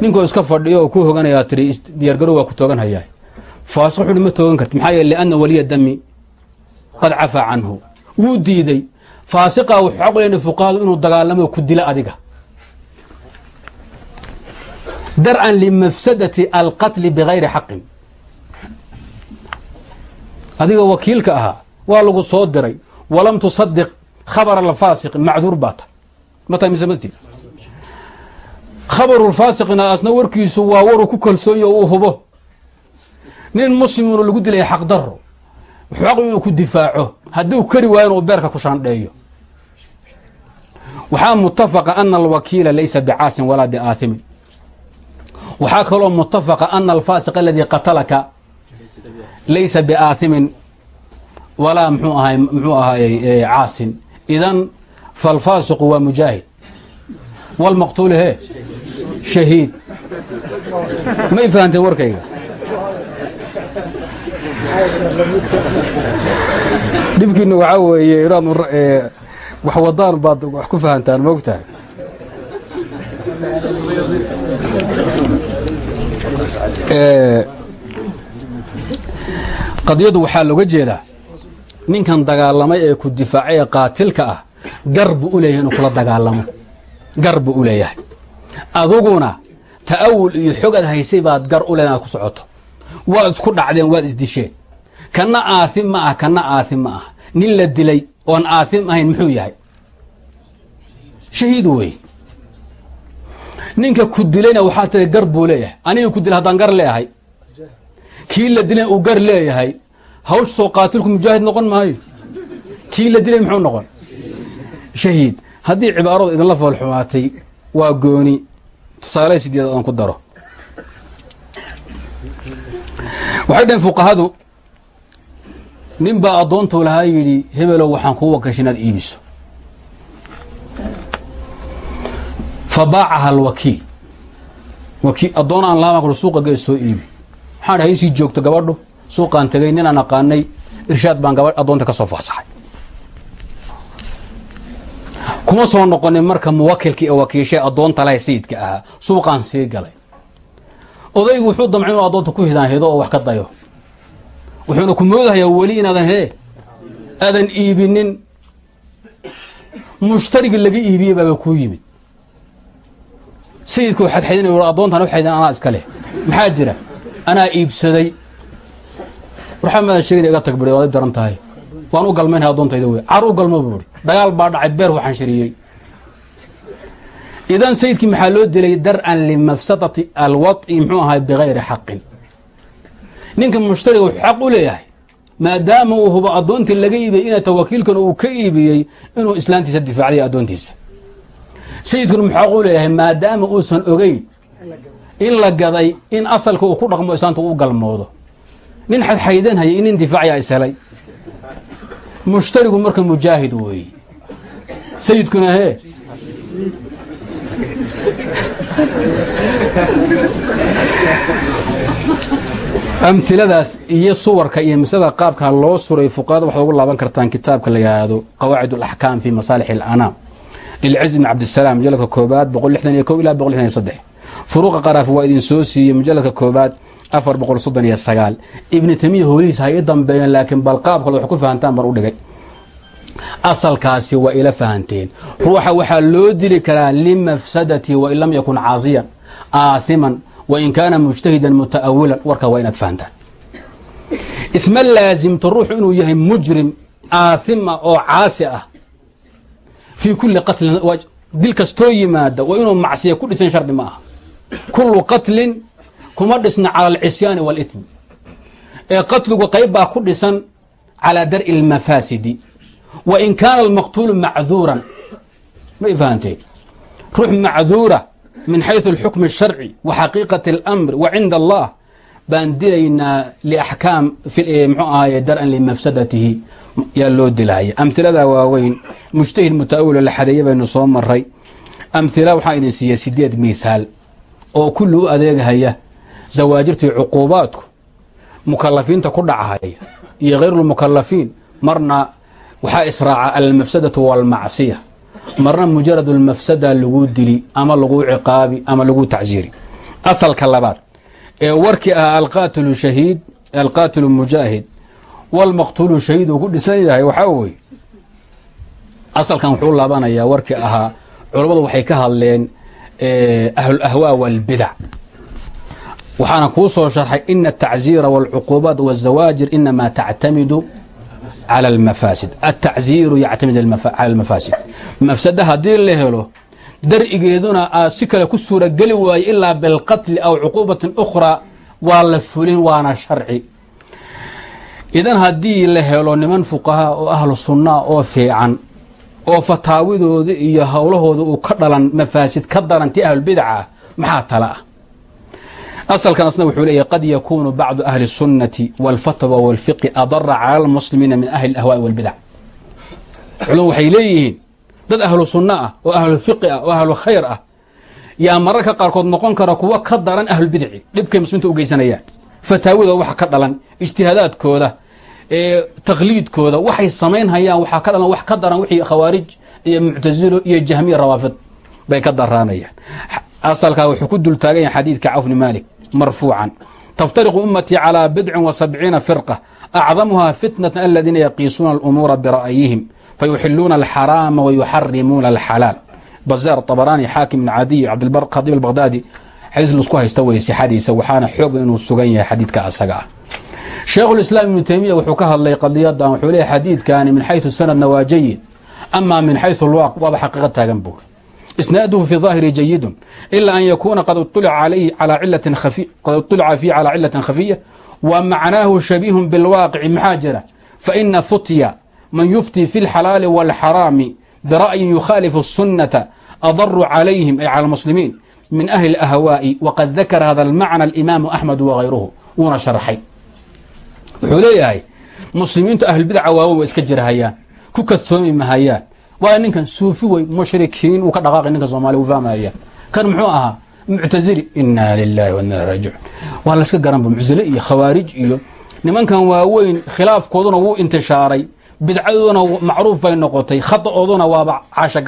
Ninkoo iska fadhiyo oo ku hoganayaa tiri diyaargarow waa ku toogan faasiq wuxuu ma toogan karti maxaa yeele lianna waliya dami qad cafaa canhu. Wuu diiday. Faasiqa wuxuu xaq fuqahadu inuu dagaalamo ku dila adiga. Dar'an limafsadati alqatli bigayri xaqin adiga wakiilka ahaa waa lagu soo diray. Walam tusadiq khabara alfaasiqi macduur baa tahay ma tahay mise mati khabarulfaasiqina asna warkiisu waa waruu ku kalsoonyo uu hubo. Nin muslimuuna lagu dilaya xaqdaro wuxuu xaq inuu ku difaaco. Hadduu kari waayo inuu beerka ku shaandheeyo. Waxaa mutafaqa ana alwakiila laysa bicaasin walaa biaathimin. Waxaa kaloo mutafaqa ana alfaasiq aladii qatalaka laysa biaathimin walaa mxuu ahay muxuu ahaayey caasin. Idan falfaasiqu waa mujaahid. Walmaqtuulu he shahiid. May fahanteen warkayga? Dhibkiina waxaa weeye inaad wax wadaan baad wax ku fahantaan ma ogtahay qadiyaddu waxaa looga jeedaa ninkan dagaalamay ee ku difaacay ee qaatilka ah gar buu u leeyahay inuu kula dagaalamo. Gar buu u leeyahay. Aduguna ta'awul iyo xogad haysay baad gar u leedahay ku socoto. Waad isku dhacdeen waad isdisheen. Kanna aathim ma ah kanna aathim ma ah. Nin la dilay oon aathim ahayn muxuu yahay? Shahiid wey ninka ku dilayna waxaa tiri gar buu leeyahay. Aniga ku dilay haddaan gar leeyahay kii la dilayna uu gar leeyahay hawsh soo qaatilku mujaahid noqon maayo. Kii la dilay muxuu noqon? Shahiid. Haddii cibaaradu idinla foolxumaatay waa gooni. Tusaale sideed aan ku daro. Waxay dhaheen fuqahadu nin baa addoontuu lahaa yidhi hebelow waxaan kuu wakashay inaad iibiso. Fa baacaha alwakiil. Wakiil addoon aan lahaban kul suuqa gee soo iibi waxaan dhahay isii joogto gabadhu suuqaan tegay nin aan aqaanay irshaad baan gabadh addoonta ka soo fasaxay kuma soo noqonin marka muwakilkii ee wakiishae addoonta lahay sayidka ahaa suuqaan sii galay. Odaygu wuxuu damcay inuu addoonta ku hidaanhido oo wax ka dayo. Wuxuuna ku moodahayaa weli inaadan hee aadan iibinin. Mushtarigii laga iibiyey baaba kuu yimid. Sayidku addoontaan u xaydin anaa iska leh. Maxaa jira anaa iibsaday. Warxamaadan sheegin iga tag buri oday daran tahay. Waan u galmaynaya addoontayda wey car u galmo buuri dagaal baa dhacay beer waxaan shariyey. Idan sayidkii maxaa loo dilay dar'an limafsadati alwaط'i muxuu ahay bigayri xaqin. Ninka mushtariga wuxuu xaq u leeyahay maadaama uu hubo addoontii laga iibiyey inata wakiilkan uu ka iibiyey inuu islaantiisa difaacday addoontiisa. Sayidkuna muxuu xaq u leeyahay maadaama uusan ogeyn in la gaday in asalka uu ku dhaqmo islaanta u galmoodo. Nin xadxaydanhaya in nin difaacyaa ishelay mushtarigu marka mujaahid weeye sayidkuna hee. Amhiladaas iyo suwarka iyo maslada qaabka loo suray fuqahada waxaad ugu laaban kartaan kitaabka la yidhaahdo qawaacid alaxkaam fi masaalix alanaam lilciz bn cabdisalaam mujaladka koobaad boqol lixdan iyo ko ilaa boqol lixdan iyo saddex furuuqa qaraafi waa idin soo siiyey mujaladka koobaad afar boqol soddon iyo sagaal. Ibni tamiya hoolihiis ha i dambeeyeen laakiin bal qaabkale wax ku fahantaan baan u dhigay. Asalkaasi waa ila fahanteen. Ruuxa waxaa loo dili karaa limafsadati wain lam yakun caasiyan aathiman wain kaana mujtahidan muta'awilan warkaa waa inaad fahantaan. Isma laasimto ruuxu inuu yahay mujrim aathima oo caasi ah. Fii kulli qatlin dil kastoo yimaada waa inuu macsiya ku dhisan shardi ma aha kullu qatlin kuma dhisna cala alcisyaani wاlitm ee qatligu qayb baa ku dhisan calى dar'i اlmafaasidi wain kaana almaqtuulu macduuran may fahanteen ruux macduura min xayثu اlxukm الsharci wa xaqiiqaةi اlamr wa cinda allah baan dilaynaa liaxkaam mxuu ahaye dar'an limafsadatihi yaa loo dilaya amhilada waaweyn mujtahid mutaawilo la xadeeye baynu soo maray amhila waxaa idin siiyey sideed mithaal oo kulli u adeegahaya zawaajirtii cuquubaadku mukalafiinta ku dhachaya iyo hayrulmukalafiin marna waxaa israaca almafsadatu walmacsiya. Marna mujarad lmafsada lagu dili ama lagu ciqaabi ama lagu tacsiiri. Asalka labaad ee warkii ah alqaatilu shahiid alqaatilu mujaahid walmaqtuulu shahiid uu ku dhisan yahay waxaa weye asalkan wuxuu laabanayaa warkii ahaa culammadu waxay ka hadleen ahlulahwaa walbidac waxaana kuu soo sharxay ina atacziira walcuquubaat wazawaajir inamaa tactamidu cala almafaasid atacziiru yactamid cala almafaasid mafsada haddii la helo dar'igeeduna aa si kale ku suurageli waayo ilaa bilqatli aw cuquubatin ukhraa waa la fulin waana sharci. Idan haddii la helo niman fuqahaa oo ahlu sunnaa oo fiican oo fataawidooda iyo howlahooda uu ka dhalan mafaasid ka daran ti ahlulbidaca ah maxaa tala ah asalkan asna wuxuu leeyahy qad yakuunu bacdu ahli الsunnati wاlfatwa wاlfiqi adara cala اlmuslimiina min ahli اlahwaai wاlbidac culum waxay leeyihiin dad ahlu sunno ah oo ahlu fiqi ah oo ahlu khayr ah yaa mararka qaarkood noqon kara kuwa ka daran ahlulbidaci dhibkay muslimiinta u geysanayaan fataawida waxa ka dhalan ijtihaadaadkooda taqliidkooda waxay samaynhayaan waxaa ka dhalan wax ka daran wixii khawaarij iyo muctasilo iyo jahmiya rawaafid bay ka daraanayaan asalkaa wuxuu ku dultaagan yahay xadiidka cawf bni malik marfuucan. Taftariqu ummatii calىa bidcin wa sabciina firqa acdamuha fitnata aladiina yaqiisuuna alumuura bira'yihim fayuxiluuna alxaraama wayuxarimuuna alxalaal. Bazaar طabaraani xaakim bn cadiy khadiib albaqdaadi xadiis la isku haysta wey sixadiisa waxaana xoog inuu sugan yahay xadiidka asaga ah sheekhulislaam ibnu teymiya wuxuu ka hadlay qadiyadan wuxuu leeyahy xadiidkani min xayثu sanadna waa jayid ama min xayثu lwaaq waaba xaqiiqa taagan buuri isnaaduhu fi ظaahiri jayidun ila an yakuuna qad uطilica fiihi calى cilaة khafiya wa macnaahu shabiihu biاlwaaqici maxaa jira faina futya man yuftii fi اlxalaali wاlxaraami bira'yin yukhaalifu الsunaةa adaru calayhim ay calى اlmuslimiin min ahli اlahwaaءi waqad dakara hada اlmacna اlimaamu axmed wagayruhu wuuna sharxay wuxuu leeyahay muslimiintu ahlulbidaca waaweyn waa iska jirahayaan ku kadsoomi mahayaan. Waa ninkan suufi wey mushrikiin uu ka dhaqaaqay ninka soomaliya uu fahmaya kan muxuu ahaa? Muctazili inaa lilahi wa inaa raajicuun waa layska garanba muctazile iyo khawaarij iyo nimankan waaweyn khilaafkooduna wuu intishaaray bidcadooduna macruuf bay noqotay khataooduna waaba caasha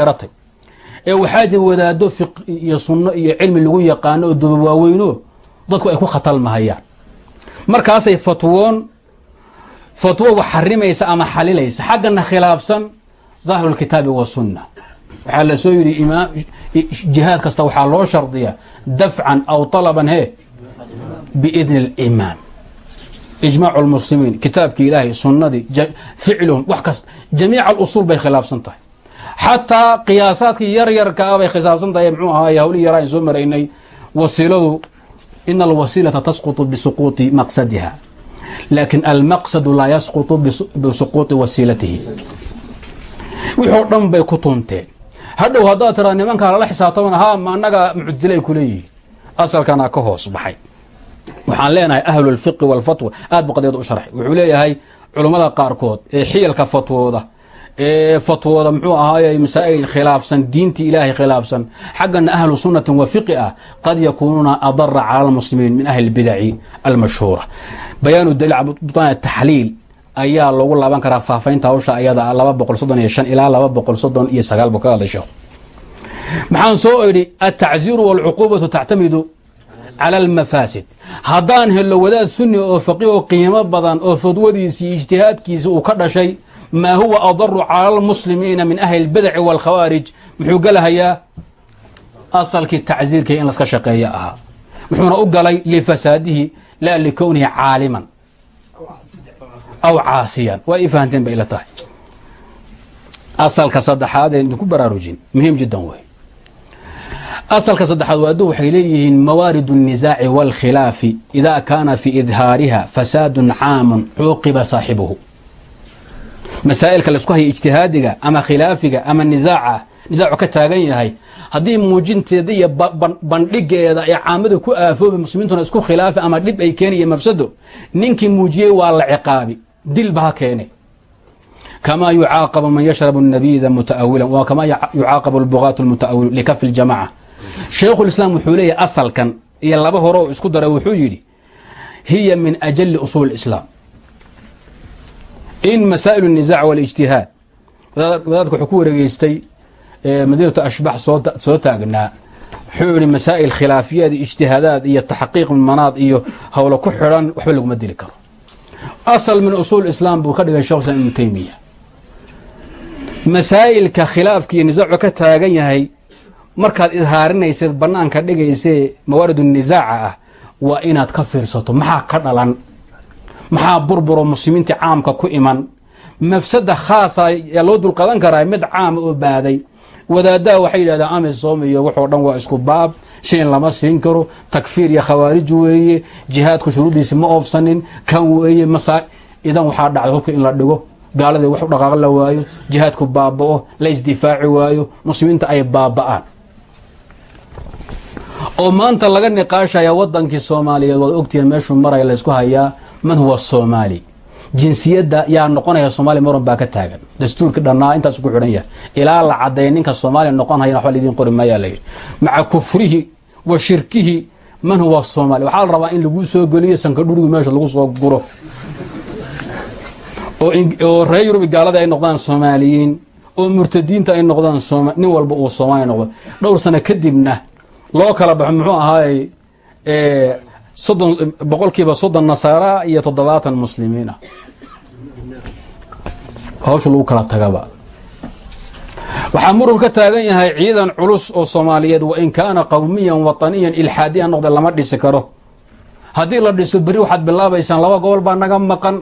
ee waxaa jira wadaado fiq iyo sunno iyo cilmi lagu yaqaano oo duba waaweyno dadku ay ku khatalmahayaan markaasay fatwoon fatwo wax xarimaysa ama xalilaysa xaggana khilaafsan daahiru lkitaabi wasunna waxaa la soo yidhi jihaad kasta waxaa loo shardiya dafcan aw طalaban he biidni اlimaam ijmaac اlmuslimiin kitaabkii ilaahay sunnadii ficluhum wax kasta jamiic alusul bay khilaafsan tahay xataa qiyaasaadkii yar yarkaa bay khisaabsan tahay mxuu ahaay hawlihii yaraa soo maraynay wasiiladu in alwasiilata tasqutu bisuquuطi maqsadiha laakin almaqsadu laa yasqutu bisuquuطi wasiilatihi wixoo dhan bay ku tunteen hadhow haddaad tiraa nimankaa lala xisaabtamana ha ma annaga muctadilay ku leeyihiin asalkana ka hoos baxay waxaan leenahay ahlu lfiqi walfatwa aad bu qadiyad u sharxay wuxuu leeyahay culummada qaarkood ee xiyalka fatwooda fatwooda muxuu ahaaye masaa'il khilaafsan diintii ilaahay khilaafsan. Xaggana ahlu sunnatin wa ah qad yakuunuuna adara cala almuslimiin min ahli اlbidaci almashhuura. Bayaanu daliil butaan taxliil ayaa loogu laaban karaa faafaynta hawsha ayada laba boqol soddon iyo shan ilaa laba boqol soddon iyo sagaal buu ka hadlay sheekhu maxaan soo idhi altacziiru walcuquubatu tactamidu cala almafaasid. Haddaan helo wadaad sunni oo faqiih oo qiimo badan oo fadwadiisii ijtihaadkiisi uu ka dhashay maa huwa adaru cala lmuslimiina min ahli اlbadaci wاlkhawaarij muxuu gelahayaa asalkii tacsiirkii in laska shaqeeya ahaa muxuuna u galay lifasaadihi laa likownihi caaliman aw caasiyan waa ii fahanteen bay ila tahay asalka saddexaad ee idinku baraarujin muhiim jiddan wey asalka saddexaad waadu waxay leeyihiin mawaarid الnisaaci wاlkhilaafi ida kaana fi idhaariha fasaadu caamun cuuqiba saaxibuhu masaa'ilka la isku haya ijtihaadiga ama khilaafiga ama nisaaca nisaacu ka taagan yahay haddii muujinteeda iyo bandhigeeda ee caamada ku aafoobi muslimiintuna isku khilaafi ama dhib ay keeni mafsado ninkii muujiyey waa la ciqaabi dilba ha keene kama yucaaqabu man yashrabu nabiida muta'awilan wa kama yucaaqabu albugaatu lmuta'awil likafi ljamaca shaykhulislaam wuxuu leeyahy asalkan iyo laba hore oo isku daray wuxuu yidhi hiya min ajali usuuli islaam in masaa'il الnizac waاlijtihaad wadaadka wuxuu ku wareegeystay madiinatu ashbax soo taagnaa wuxuu yihi masaa'il khilaafiyaad iyo ijtihaadaad iyo taxqiiq manaad iyo howlo ku xidhan waxba laguma dili karo asal min usuul islaam buu ka dhigay shekh islam ibnu taymiya masaa'ilka khilaafka iyo nisaacu ka taagan yahay markaad idhaarinayseed banaanka dhigaysee mawaarid nisaaca ah waa inaad ka fiirsato maxaa ka dhalan maxaa burburo muslimiintii caamka ku iman? Mafsada khaasa yaa loo dulqadan karaa mid caama oo baaday. Wadaadaha waxay yidhahdeen amisom iyo waxoo dhan waa isku baab. Shayn lama siin karo. Takfiir iyo khawaarij weeye. Jihaadku shuruuddiisi ma oofsanin. Kan weeye masa idan waxaa dhacday hubka in la dhigo. Gaaladii wax u dhaqaaq la waayo. Jihaadku baaba'o. La isdifaaci waayo. Muslimiinta ay baaba'aan. Oo maanta laga niqaashaya wadankii soomaaliyeed waad ogtihiin meeshuu maraya laysku hayaa man huwa soomaali jinsiyadda yaa noqonaya somalia maran baa ka taagan. Dastuurkii dhannaa intaas ku xidhan yahay. Ilaa la cadeeya ninka soomaaliya noqon hayana laydin qori maayaa layidhi maca kufrihi wa shirkihi man huwa soomaali waxaa la rabaa in laguu soo geliyo sankadhurigu meesha lagu soo guro. Oo reer yurubi gaalada ay noqdaan soomaaliyiin oo murtadiinta ay noqdaan nin walba uu soomaaliya noqdo. Dhowr sano kadibna loo kala baxo muxuu ahaay soddon boqolkiiba soddon nasaara iyo toddobaatan muslimiin ah hawsha lagu kala tagaba. Waxaa murug ka taagan yahay ciidan culus oo soomaaliyeed wa in kaana qowmiyan wataniyan ilxaadiyan noqda lama dhisi karo. Haddii la dhiso berri waxaad bilaabaysaan laba gobol baa naga maqan.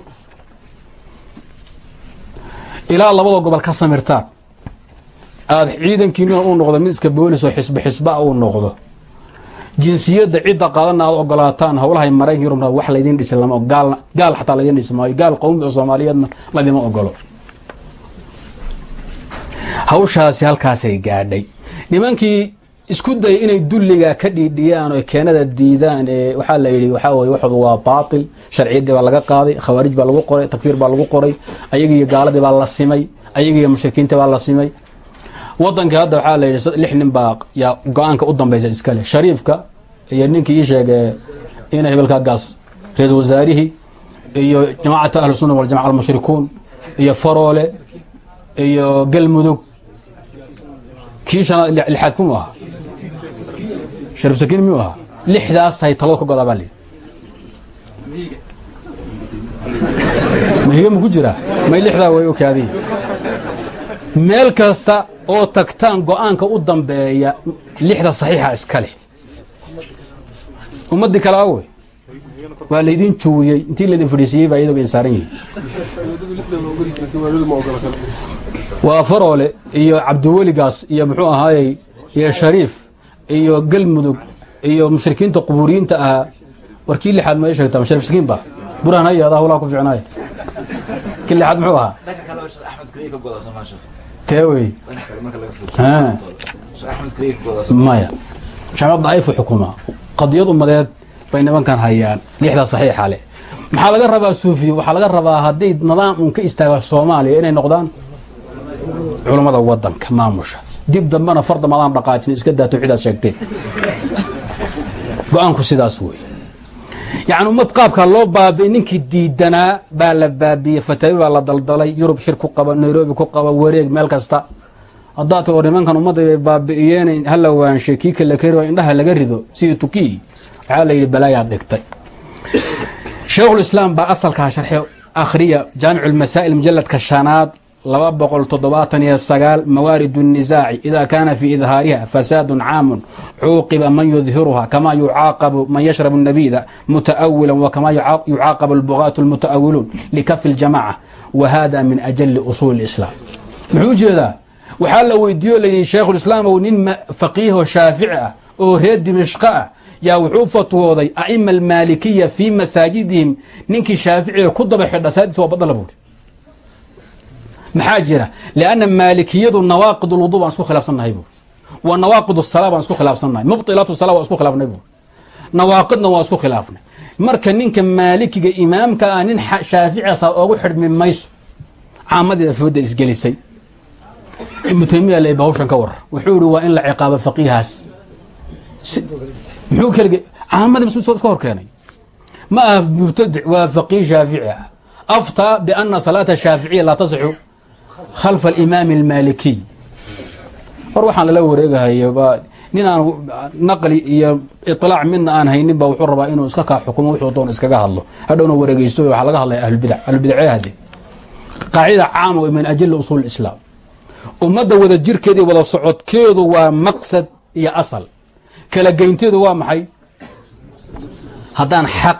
Ilaa labada gobol ka samirtaan. Aada ciidankiinuna uu noqdo mid iska boolis oo xisbe xisbaa uu noqdo jinsiyadda cidda qaadana aad ogolaataan howlahay maraykan yurubna wax laydin dhisi lama gaal gaal xataa laydin dhisi maayo gaal qowmi oo soomaaliyeedna laydima ogolo hawshaasi halkaasay gaadhay. Nimankii isku dayay inay dulliga ka dhiidhiyaan oo keenada diidaan ee waxaa la yidhi waxaa weye waxoodu waa baatil sharciyaddii baa laga qaaday khawaarij baa lagu qoray takfiir baa lagu qoray ayagiiyo gaaladii baa la simay ayagiiyo mushrikiinta baa la simay wadankii hadda waxaa la yidhi lix nin baa yaa go'aanka u dambaysa iskale. Shariifka iyo ninkii ii sheegay ina hebelka gaas. Ra'isul wasaarihii iyo jamaacata ahlu sunna waljamaca almushrikuun iyo faroole iyo galmudug. Kii shanaad lixaad kumuu ahaa. Shariif sakiin miyuu ahaa? Lixdaasay talada ka godaa baa layidhi mahiga ma ku jiraa may lixdaa way okaadiin meel kasta oo tagtaan go'aanka u dambeeya lixda saxiixa iska leh. Ummaddii kale awey waa laydin juuyey intii laydin fadhiisiiyey baa iyadoo insaaran yihiin waa faroole iyo cabdiweligaas iyo muxuu ahaayey iyo shariif iyo galmudug iyo mushrikiinta qubuuriyiinta ahaa. Warkii lixaad ma sheegtaa sharif sakiin ba buraan hayaada hawlaha ku fiicnaaya kii lixaad muxuu ahaa tee wey maya shacbad daciifu xukuma qadiyad umadeed bay nimankan hayaan lixda saxiixa leh maxaa laga rabaa suufiya waxaa laga rabaa hadday nidaam un ka istaaga soomaaliya inay noqdaan culammada wadanka maamusha dib dambena far dambe adaan dhaqaajin iska daa tawxiidaad sheegteen go'aanku sidaas wey yacni ummad qaabkaa loo baabi'y ninkii diidanaa baa la baabiyey fataawi baa la daldalay yurub shir ku qaba nairobi ku qaba wareeg meel kasta. Haddaad war nimankan ummadda bay baabi'iyeen hala waanshay kii kale kari indhaha laga rido sidii tukii waxaa la yidhi balaayaad dhigtay sheekhulislaam baa asalkaa sharxe akhriya jaamic اlmasaa'il mujaladka shanaad laba boqol toddobaatan iyo sagaal mawaarid الnisaaci ida kaana fii idhaariha fasaadu caamu cuuqiba man yudhiruha kama yucaaqabu man yashrabu الnabida mutaأwila wakama yucaaqabu اlbugaatu اlmuta'awiluun likafi اljamaca wa hada min ajali usuuli اislaam muxuu ujeedaa waxaa la weydiiyo layidhi shaykhulislaam ou nin faqiihoo shaafici ah oo reer dimashqa ah yaa wuxuu fatwooday aima almaalikiya fii masaajidihim ninkii shaaficiga ku daba xidha saadiis waa badala buuri maxaa jira? Lianna maalikiyadu nawaaqid ulwudu baan isku khilaafsannahay buuri wa nawaaqid asala baan isku khilaafsannahay mubtilaat sala waan isku khilaafnay buuri nawaaqidna waan isku khilaafnay. Marka ninka maalikiga imaamka ah nin shaaficigaasa oogu xidhmi mayso. Caamadeeda fooda isgelisay. Ibnu taymiya le hawshan ka war wuxuu ihi waa in la ciqaabo faqiihaas. Muxuu kal caamadii masuud iska hor keenay ma aha mubtadic waa faqiih shaafici ah. Aftaa biana salaata shaaficiya laa tasixu khalfa alimaami almaalikiy hor waxaan lala wareegahayo nin naqli iyo iطlaac midna aan haynin wuxuu rabaa inuu iska kaa xukumo wuxuu doon iskaga hadlo. Hadhowna wareegeysto waxaa laga hadlaya ahlulbidac ahlulbidacee hade qaacida caama min ajali usuul islaam ummadda wada jirkeeda wada socodkeedu waa maqsad iyo asal. Kala geynteedu waa maxay? Haddaan xaq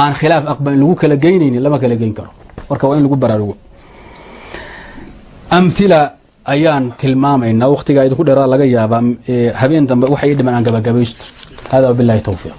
aan khilaaf aqbalin lagu kala geynaynin lama kala geyn karo. Marka waa in lagu baraarugo amhila ayaan tilmaamaynaa wakhtigaa idinku dheeraa laga yaabaa. Habeen dambe waxa ii dhiman aan gabagabaysto. Hada wabilahi towfiiq